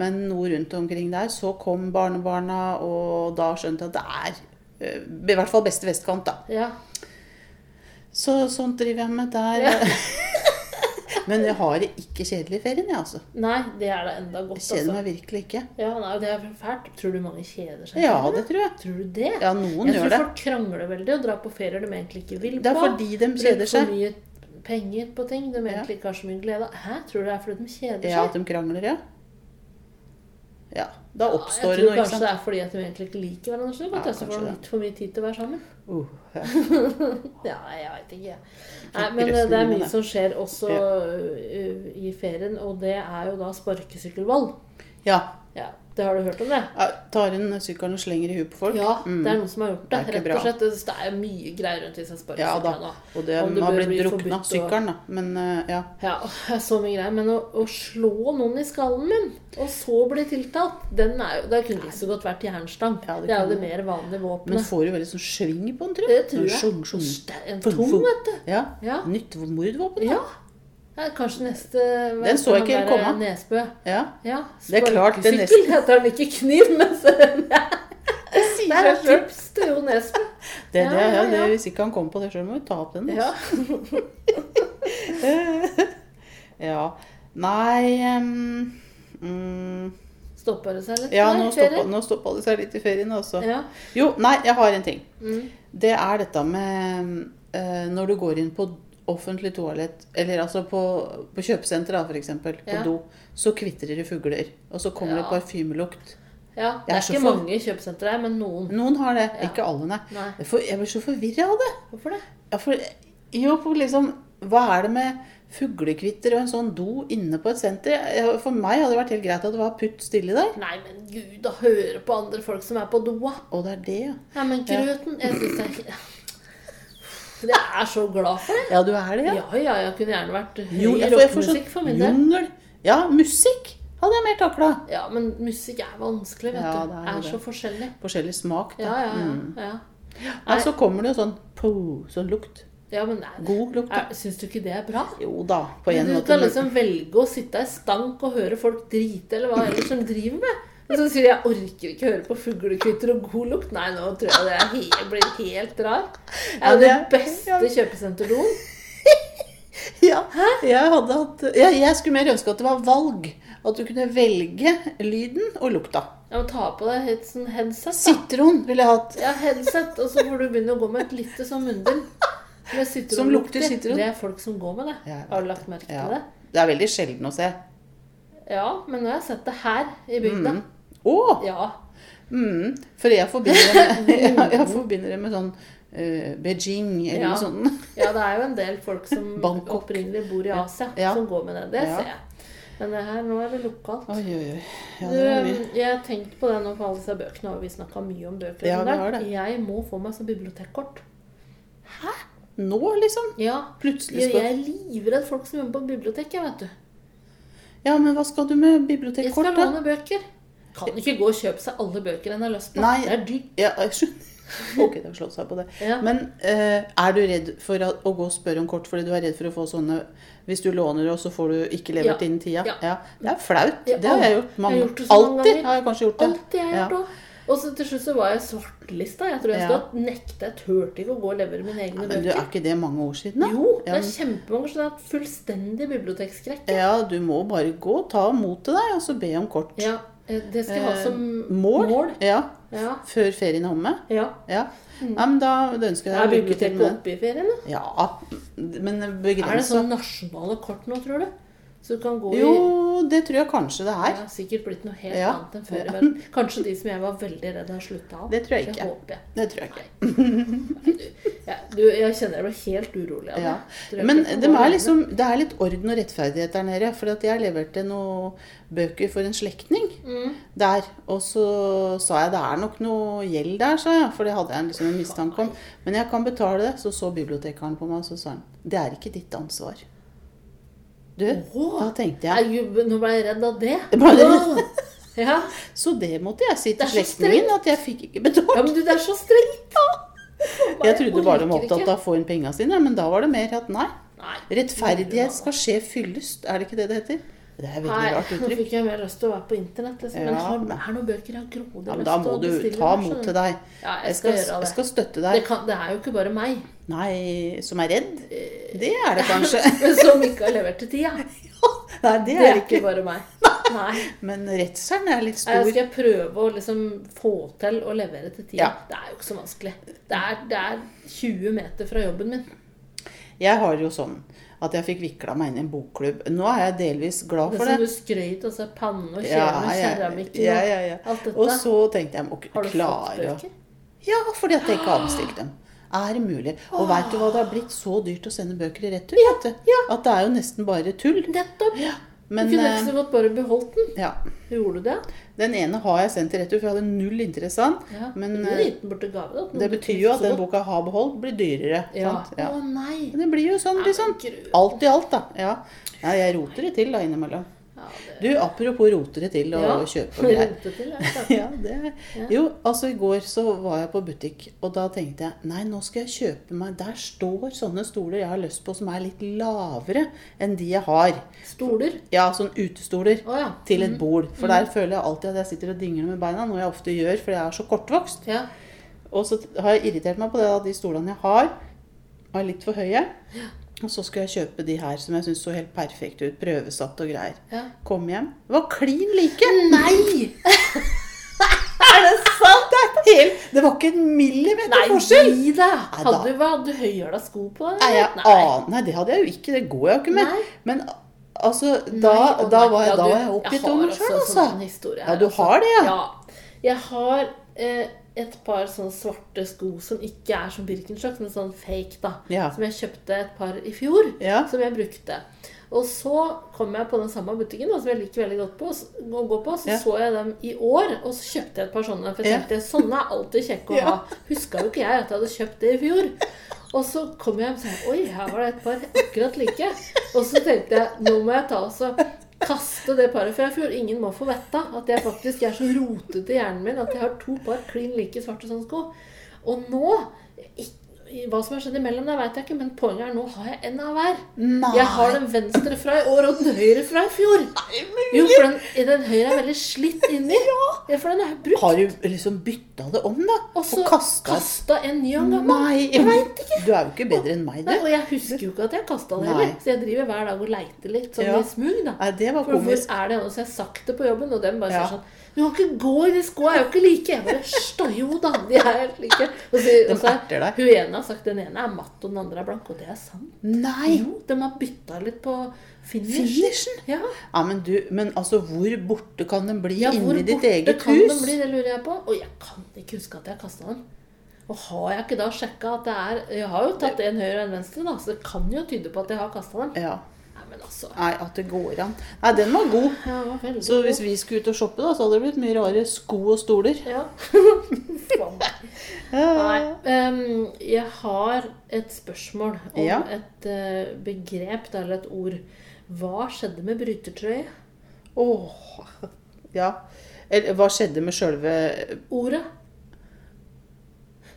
Men noe rundt omkring der. Så kom barnebarna, og da skjønte jeg at det er eh, i hvert fall beste vestkant, da. Ja. Så sånt driver jeg med der. Ja. *laughs* Men jeg har det ikke kjedelig i ferien, jeg, altså. Nei, det er det enda godt, Jeg kjeder altså. meg virkelig ikke. Ja, nei, det er fælt. Tror du mange kjeder seg? Ja, det tror jeg. Tror du det? Ja, noen jeg gjør tror folk krangler veldig og drar på ferier de egentlig ikke vil på. Det er fordi de kjeder seg. for mye penger på ting de egentlig ikke har så mye glede av. Hæ? Tror du det er fordi de kjeder Ja, seg? at de krangler, ja. Ja, da oppstår jeg det tror noe, ikke kanskje det er fordi at de egentlig ikke liker hverandre så godt. Ja, så får kanskje de det. litt for mye tid til å være sammen. Uh, ja. *laughs* Ja, jeg veit ikke. jeg. Nei, men grøsning det er mye som skjer også Ja. i ferien, og det er jo da sparkesykkelball. ja. Ja, det har du hørt om det? Jeg tar inn sykkelen og slenger i huet på folk. Ja, Mm. det er noen som har gjort det. Det rett og slett. Det er mye greier rundt hvis Ja da. sparkesyklene nå. Og det, Om har blitt bli drukna, sykkelen, da. Men uh, ja. Ja, *laughs* så mye greier. Men å, å slå noen i skallen min, og så bli tiltalt, den er jo, det kunne ikke så godt vært jernstang. Ja, det det, er jo det mer vanlige Men får du veldig sånn sving på den, tror Det tror jeg. Sånn sjung, sjung. Er En tung, vet du. Ja. Ja. Nytt mordvåpen. Ja. Ja, kanskje neste Den så jeg ikke helt komme. Nesbø. ja. Ja, Det er klart, det sparkesykkel heter *laughs* den ikke kniv, men så Det sier *laughs* er et tips til Jo Nesbø. *laughs* Det, det, Ja, ja, hvis ikke han kommer på det sjøl, må vi ta opp den. Ja. altså. Ja. Nei um, mm, Stopper det seg litt? Ja, nå stoppa, nå stoppa det seg litt i ferien, Også. Ja. Jo, nei, jeg har en ting. Mm. Det er dette med uh, når du går inn på offentlig toalett, eller altså på, på kjøpesenter, da, for eksempel, på Ja. do, så kvitrer det fugler. Og så kommer det parfymelukt. ja. Det er er ikke for- mange kjøpesenter her, men noen. Noen har det, Ja. ikke alle, nei. Nei. Jeg blir så forvirra av det. Hvorfor det? Ja, for, jo, for liksom Hva er det med fuglekvitter og en sånn do inne på et senter? For meg hadde det vært helt greit at det var putt stille der. Nei, men gud, å høre på andre folk som er på doa. Og det er det, ja. Nei, men Ja. Jeg syns det er Jeg er så glad for det. Ja, du er det, ja. Ja, ja, jeg kunne gjerne vært høy rockemusikk for min del. jungel. Ja, musikk hadde jeg mer takla. Ja, men musikk er vanskelig, vet Ja, du. det er er det. så forskjellig. Forskjellig smak. Da. Ja, ja, ja. Mm. ja. Nei, så kommer det jo sånn po, sånn lukt. ja men nei, God lukt. er- Syns du ikke det er bra? Jo da, på en du måte. kan men- liksom velge å sitte i stank og høre folk drite, eller hva ellers de driver med. Og så sier de, jeg orker ikke høre på fuglekvitter og god lukt. Nei, nå tror jeg det er helt, blir helt rar. Jeg Ja, hadde det- beste ja. kjøpesenterdoen. *laughs* Ja, jeg hadde hatt jeg, jeg skulle mer ønske at det var valg. At du kunne velge lyden og lukta. Ja, men ta på deg et sånn headset. da. Sitron ville jeg hatt. Ja, headset, og så får du begynne å gå med et lite sånn munnbind. Med sitron Som lukter sitron. Det er folk som går med det. Har du lagt merke Ja. til det? Det er veldig sjelden å se. Ja, men nå har jeg sett det her i bygda. Mm. Å! Ja. Mm, for jeg forbinder det med, *laughs* *laughs* jeg, jeg forbinder det med sånn uh, Beijing eller Ja. noe sånt. ja, det er jo en del folk som *laughs* Bangkok. opprinnelig bor i Asia, Ja. som går med det. Det ser jeg. Men det her, nå er det lokalt. Oi, oi, oi. Ja, Du, det var mye. jeg har tenkt på det nå for alle disse bøkene, og vi snakka mye om bøker. Ja, vi har det. Jeg må få meg sånn bibliotekkort. Hæ? Nå, liksom? Ja. Plutselig skal jeg er livredd folk som jobber på biblioteket, vet du. Ja, men hva skal du med Jeg skal låne bøker. Kan ikke gå og kjøpe seg alle bøker en har lyst på. Nei. Det er dyrt. Ja, jeg skjønner. *laughs* Ok, da slått seg på det. Ja. Men uh, er du redd for å, å gå og spørre om kort fordi du er redd for å få sånne Hvis du låner det, og så får du ikke levert Ja. innen tida? Ja. Det er flaut. Ja, Det har jeg gjort mange jeg har gjort det så mange Alltid ganger. har jeg kanskje gjort det. Altid jeg har Ja. gjort det. Og så til slutt så var jeg svartlista. Jeg tror jeg Ja. skulle nekta. Jeg turte ikke å gå og levere mine egne Men du, Men er ikke det mange år siden, da? Jo, det Ja, er kjempemange Så det er fullstendig bibliotekskrekk. Ja, du må bare gå, ta mot til deg, og så be om kort. Ja, det skal jeg ha som Eh, Mål? mål. Ja. Ja. Før ferien er omme. ja. Ja. ja, men da ønsker jeg Er biblioteket oppe i ferien, da? Ja, men Er det begrensa sånn nasjonale kort nå, tror du? Så du kan gå i Jo, det tror jeg kanskje det Det er. har sikkert blitt noe helt Ja. annet enn før i verden. *laughs* Kanskje de som jeg var veldig redd har slutta av. Det tror jeg ikke. jeg. Det tror jeg ikke. Ja, du, jeg kjenner jeg ble helt urolig av det. Ja. Men det er, liksom, det er litt orden og rettferdighet der nede. For at jeg leverte noen bøker for en slektning Mm. der. Og så sa jeg det er nok noe gjeld der, sa jeg. For det hadde jeg liksom en mistanke om. Men jeg kan betale det. Så så bibliotekaren på meg, og så sa han det er ikke ditt ansvar. Du, Åh. da tenkte jeg, jeg Nå ble jeg redd av det. Bare. Ja. Så det måtte jeg si til slekten min, at jeg fikk ikke betalt. ja, men du, det er så strengt! da Jeg trodde bare de var opptatt av å få inn penga sine, men da var det mer at nei. Nei. Rettferdighet skal skje fyllest, er det ikke det det heter? Det er veldig Nei, rart *laughs* nå fikk jeg mer lyst til å være på internett. Liksom. Men Ja, har, men- er noen bøker jeg har grådig Ja, å bestille? da må du ta mot til deg. Ja, jeg Jeg skal, jeg skal støtte Det, deg. kan, det er jo ikke bare meg Nei, som er redd? Det er det *laughs* kanskje. *laughs* som ikke har levert til tida. Nei, det Det er er det ikke ikke. bare meg. Nei. Men redselen er litt stor. stor. skal jeg prøve å liksom få til å levere til tida? Ja. Det er jo ikke så vanskelig. Det er, det er 20 meter fra jobben min. Jeg har jo sånn at jeg fikk vikla meg inn i en bokklubb. Nå er jeg delvis glad for det. det. du skrøt seg panne og Ja, kjele og ja, keramikk og ja, ja, ja. alt dette. Og så tenkte jeg jeg klare har du fått bøker? Ja, fordi at jeg ikke har bestilt dem. Er det mulig? Og veit du hva, det har blitt så dyrt å sende bøker i retur. Ja, ja. At det er jo nesten bare tull. Nettopp! Men du kunne ikke så godt bare beholdt den. ja. Gjorde du det? Den ene har jeg sendt i retur, for jeg hadde null interesse av den. Ja. Men eh, bort gave. Det betyr jo at den boka har beholdt, blir dyrere. Ja. Sant? Ja. Å nei! Men det blir jo sånn, liksom. Alt i alt, da. Ja. ja, jeg roter det til da innimellom. Ja, det Du, apropos roter det til og Ja. kjøpe og greier. *laughs* Til, ja. takk. *laughs* Ja, det Jo, altså i går så var jeg på butikk, og da tenkte jeg nei, nå skal jeg kjøpe meg Der står sånne stoler jeg har lyst på som er litt lavere enn de jeg har. Stoler. Ja, sånn utestoler oh, ja. til et bord. For der føler jeg alltid at jeg sitter og dingler med beina, noe jeg ofte gjør fordi jeg er så kortvokst. Ja. Og så har jeg irritert meg på det at de stolene jeg har, er litt for høye. Og så skal jeg kjøpe de her som jeg syntes så helt perfekt ut. Prøvesatt og greier. ja. Kom hjem. Det var klin like. Nei! *laughs* Er det sant? Det, er helt, det var ikke en millimeter Nei, forskjell. Nei, Hadde da- du, hadde du høyhæla sko på? Nei, aner- Nei, det hadde jeg jo ikke. Det går jeg jo ikke med. Nei. Men altså, da, nei, da var jeg, Ja, da du- var jeg oppgitt over også sjøl, altså. sånn Ja, du altså. har det, ja. Ja. Jeg har eh, et par sånne svarte sko som ikke er som Birkenstock, men sånn fake, da. Ja. Som jeg kjøpte et par i fjor, Ja. som jeg brukte. Og så kom jeg på den samme butikken, da, som jeg liker veldig godt på, å gå på. Så Ja. så jeg dem i år, og så kjøpte jeg et par sånne. For jeg tenkte sånne er alltid kjekke å *laughs* ha. Huska jo ikke jeg at jeg hadde kjøpt det i fjor. Og så kom jeg hjem og sa Oi, her var det et par akkurat like. Og så tenkte jeg nå må jeg ta også kaste det paret For jeg føler Ingen må få vite at jeg faktisk er så rotete i hjernen min at jeg har to par klin like svarte sånne sko. Og nå ik- Hva som har skjedd imellom der, vet jeg ikke, men poenget er nå har jeg en av hver. Nei. Jeg har den venstre fra i år og den høyre fra i fjor. Jo, for den, den høyre er veldig slitt inni. Ja, for den er brukt. Har du liksom bytta det om, da? Og så kasta kasta en ny en gammel. Nei, Jeg veit ikke. Du er jo ikke bedre enn meg, Nei, du. og jeg husker jo ikke at jeg kasta det heller. Så jeg driver hver dag og leiter litt sånn Ja. i smug, da. Nei, det var For hvor er det? Og så har jeg sagt det på jobben, og den bare Ja. sier sånn Du kan ikke gå i de skoa, er jo ikke like. Jeg bare Stå jo da, de er helt like. Og så, erter deg. hun ene har sagt den ene er matt, og den andre er blank. Og det er sant. Nei! Jo, de har bytta litt på finish. Finishen? Ja. Ja, men du, men altså, hvor borte kan den bli ja, hvor inni ditt borte eget kan hus? den bli, det lurer jeg på. Og jeg kan ikke huske at jeg kasta den. Og har jeg ikke da sjekka at det er Jeg har jo tatt en høyre og en venstre, da, så det kan jo tyde på at jeg har kasta den. Ja. Men altså Nei, at det går an. Nei, den var god. Ja, var Så hvis vi skulle ut og shoppe, da, så hadde det blitt mye rare sko og stoler. Ja. *laughs* Nei. Um, jeg har et spørsmål om Ja. et uh, begrep, eller et ord. Hva skjedde med brytertrøye? Åh, ja. Eller hva skjedde med sjølve Ordet?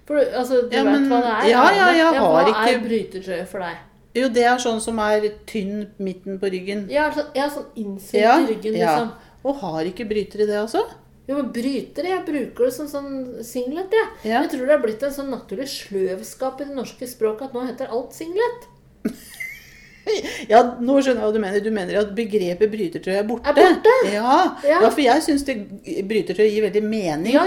For altså, du Ja, vet men- hva det er? ja, ja, jeg har Hva er brytertrøye for deg? Jo, det er sånn som er tynn midten på ryggen. Ja, altså, ja sånn innsvingt Ja, i ryggen, ja. liksom. Og har ikke brytere det, altså? Jo, men brytere, jeg bruker det som sånn singlet, jeg. Ja. Jeg tror det har blitt en sånn naturlig sløvskap i det norske språket at nå heter alt singlet. *laughs* Ja, nå skjønner jeg hva du mener. Du mener at begrepet brytertrøy er borte? Er borte? Ja, ja. Ja. for jeg syns brytertrøy gir veldig mening Ja,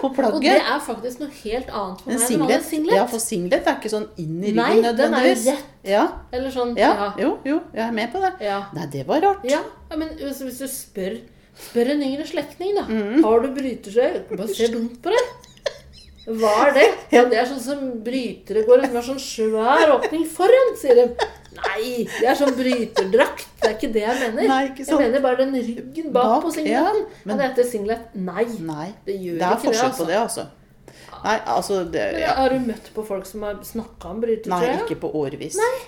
på, på Og det er faktisk noe helt annet for En meg enn singlet, vanlig singlet. Ja, for singlet er ikke sånn inn i ryggen Nei, den er jo rett. Ja, Eller sånn ja, ja. jo, jo, jeg er med på det. ja. Nei, det var rart. Ja, ja, men hvis, hvis du spør, spør en yngre slektning, da. Mm. Har du brytertrøy, Bare se dumt på det. Hva er det? Ja, det er sånn som brytere går med sånn svær åpning foran, sier de. Nei, det er sånn bryterdrakt. Det er ikke det jeg mener. Nei. Jeg mener bare den ryggen bak, Bak, på singleten. Ja, men- det heter singlet. Nei, Nei, det gjør det er ikke det, forskjell altså. på det, altså. Nei, altså det, Men ja. Har du møtt på folk som har snakka om Nei, ikke på årevis. Nei.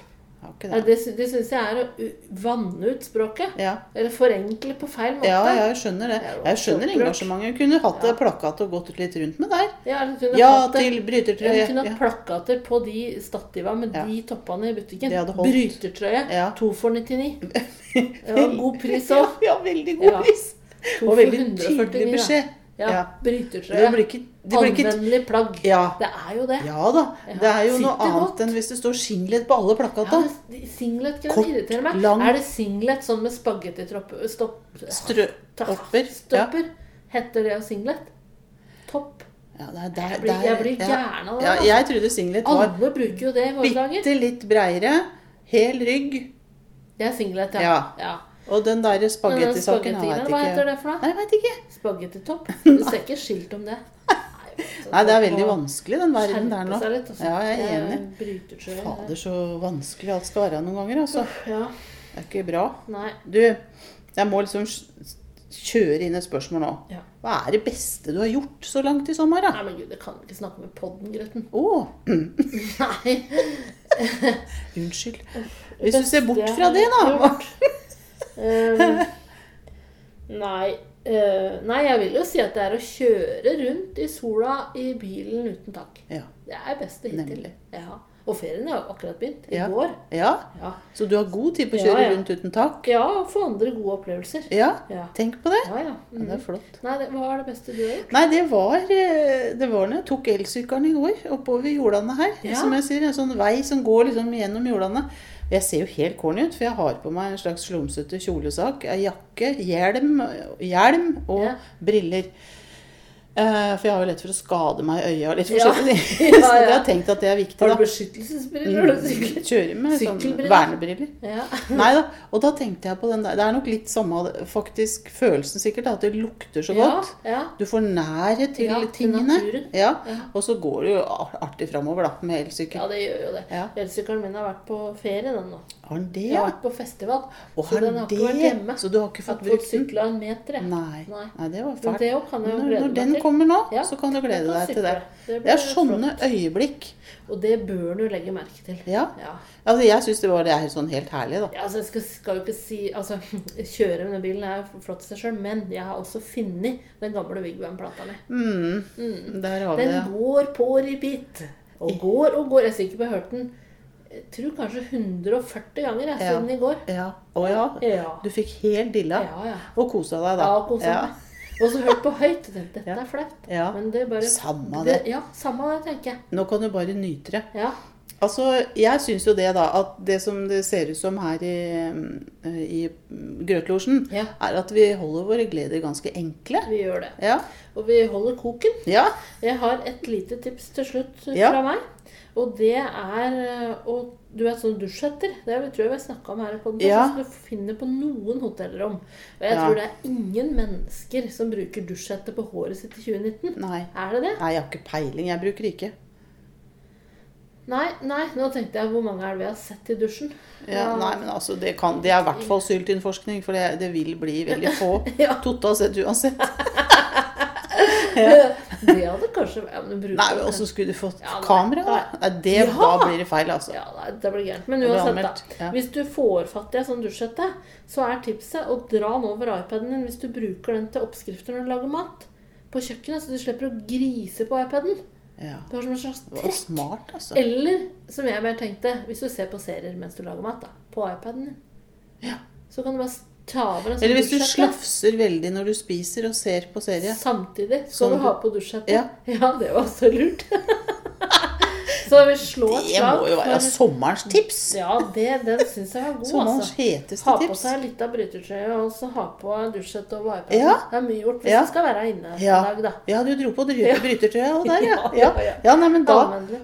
Det. det, det syns jeg er å vanne ut språket. Ja. Eller forenkle på feil måte. ja, jeg skjønner det. Jeg er skjønner engasjementet. engasjementet. Kunne hatt Ja. plakat og gått litt rundt med der. Ja, hun Ja hatt til brytertrøye. Hun kunne Ja. hatt plakater på de stativa med de toppene i butikken. Brytertrøye. Ja. To for 99. *laughs* Det var god pris òg. Ja, veldig god pris. Og veldig 149, tydelig beskjed. Ja. Ja. Brytetrøye. Anvendelig plagg. Ja. Det er jo det. Ja da. Det er jo noe annet godt. enn hvis det står singlet på alle Ja, plakata. men singlet kan Kort, irritere meg. lang. Er det singlet sånn med spagettitropper stopp, Strø... Stopper. Ja. Heter det jo singlet? Topp? Ja, det er der, Jeg blir, jeg blir gæren av det. Ja, altså. jeg trodde singlet var Alle bruker jo det i våre dager. bitte litt breiere, hel rygg, Det er singlet, ja. Ja. Og den der spagettisaken jeg spagettien, ikke. hva heter det for noe? Nei, jeg vet ikke. Spagettitopp? *laughs* Du ser ikke skilt om det. Nei, det er veldig vanskelig, den verden der nå. Litt, altså. Ja, jeg er enig. Fader, så vanskelig alt skal være noen ganger, altså. Ja. Det er ikke bra. Nei. Du, jeg må liksom kjøre inn et spørsmål nå. Ja. Hva er det beste du har gjort så langt i sommer, da? Nei, men gud, det kan vi ikke snakke med podden, Grøten. Å, *laughs* Nei. *laughs* unnskyld. Hvis du ser bort fra det, da. Um, nei. Uh, nei, jeg vil jo si at det er å kjøre rundt i sola i bilen uten tak. Ja. Det er beste hittil. Ja. Og ferien jo akkurat begynt. I Ja. går. ja. Ja. Så du har god tid på å kjøre rundt uten tak? ja, og få andre gode opplevelser. Ja. Ja. Tenk på det. Ja, ja. Ja, Mhm. det er flott. Nei, det, hva er det beste du har gjort? Nei, det var, eh, det var når jeg tok elsykkelen i går oppover jordene her. Som jeg sier, En sånn vei som går liksom gjennom jordlandet. Jeg ser jo helt corny ut, for jeg har på meg en slags slumsete kjolesak, jakke, hjelm, hjelm og Ja. briller. Eh, for jeg har jo lett for å skade meg i og litt Ja. *laughs* *laughs* ja, Ja, Så jeg har tenkt at det er viktig, Har du beskyttelsesbriller? Mm, sykkel? Kjøre med sånn vernebriller. Ja. *laughs* Nei da. Og da tenkte jeg på den der. Det er nok litt samme faktisk følelsen sikkert, at det lukter så godt. Du får nærhet til til tingene. Ja. Og så går det jo artig framover, da, med elsykkel. ja, det gjør jo det. Elsykkelen min har vært på ferie, den nå. Har den det, Jeg har vært på festival. Og så har den har det? ikke vært hjemme. Så du har ikke Jeg har fått brukt den? sykla en meter, jeg. Nei. Nei. Nei, det var Men fælt. det òg kan jeg jo glede meg til. Kommer nå, Ja. så kan du glede kan deg til det. Det Det er sånne sånne øyeblikk. Og det bør du legge merke til. Ja. Ja. Altså, jeg syns det var det er sånn helt herlig, da. Ja, altså, jeg skal, skal jo ikke si altså, *laughs* Kjøre med den bilen er flott i seg sjøl, men jeg har også funnet den gamle Vigvam-plata mi. Mm. Vi Den går på repeat. Og går og går. Jeg er sikker på jeg har hørt den jeg tror kanskje 140 ganger jeg, Ja. siden i går. Ja. Å ja. Ja. Du fikk helt dilla. Ja, ja. Og kosa deg, da. Ja, kosa meg. Og så hørt på høyt. Dette er flaut. Ja. Men det bare Samme det. Ja, samme det, tenker jeg. Nå kan du bare nyte det. Ja. Altså, jeg syns jo det, da, at det som det ser ut som her i, i Grøtlosjen, Ja. er at vi holder våre gleder ganske enkle. Vi gjør det. Ja. Og vi holder koken. Ja. Jeg har et lite tips til slutt fra meg. Og det er eh, å Du vet sånn dusjhetter. Det tror jeg vi har snakka om her på den. Ja. Som du finner på noen hotellrom. Og jeg Ja. tror det er ingen mennesker som bruker dusjhette på håret sitt i 2019. Nei. Er det det? Nei, jeg har ikke peiling. Jeg bruker ikke. Nei, nei, nå tenkte jeg hvor mange er det vi har sett i dusjen? Ja, nei, men altså, det, kan, det er i hvert fall syltynforskning, for det, det vil bli veldig få. *laughs* Totalt sett uansett. *laughs* Det hadde kanskje ja, bruker Nei, men også skulle du fått Ja, nei. kamera, da. Nei, det, Ja. Da blir det feil, altså. Ja, nei, det blir gærent. Men uansett, da. Hvis du får fatt i en sånn dusjhette, så er tipset å dra den over iPaden din hvis du bruker den til oppskrifter når du lager mat. På kjøkkenet, så du slipper å grise på iPaden. Ja. Du har som en slags trekk. smart, altså. Eller, som jeg bare tenkte, hvis du ser på serier mens du lager mat, da, på iPaden din, Ja. så kan du bare Ta over en sånn Eller hvis du slafser veldig når du spiser og ser på serie. Samtidig skal du du- ha på dusjhette. Ja. ja, det var så lurt. *laughs* så vi slår et Det må jo være for sommerens tips! Ja, det, den syns jeg er god, Sommerens altså. heteste Ha på seg litt av brytertrøye og så ha på dusjhette og varepanne. Ja. Det er mye gjort hvis Ja. du skal være inne Ja. en dag, da. Ja, du dro på brytertrøya og der, ja. *laughs* Ja, Ja, ja, ja. ja nei, men da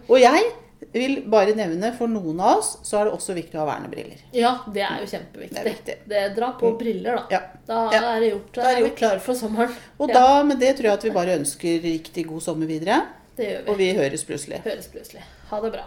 Og jeg vil bare nevne for noen av oss så er det også viktig å ha vernebriller. Ja, det er jo kjempeviktig. Det. Det Dra på briller, da. Ja. Da Ja. er det gjort. Da Da er er vi klare for sommeren. Og Ja, da, med det tror jeg at vi bare ønsker riktig god sommer videre. Det gjør vi. Og vi høres plutselig. Høres plutselig. Ha det bra.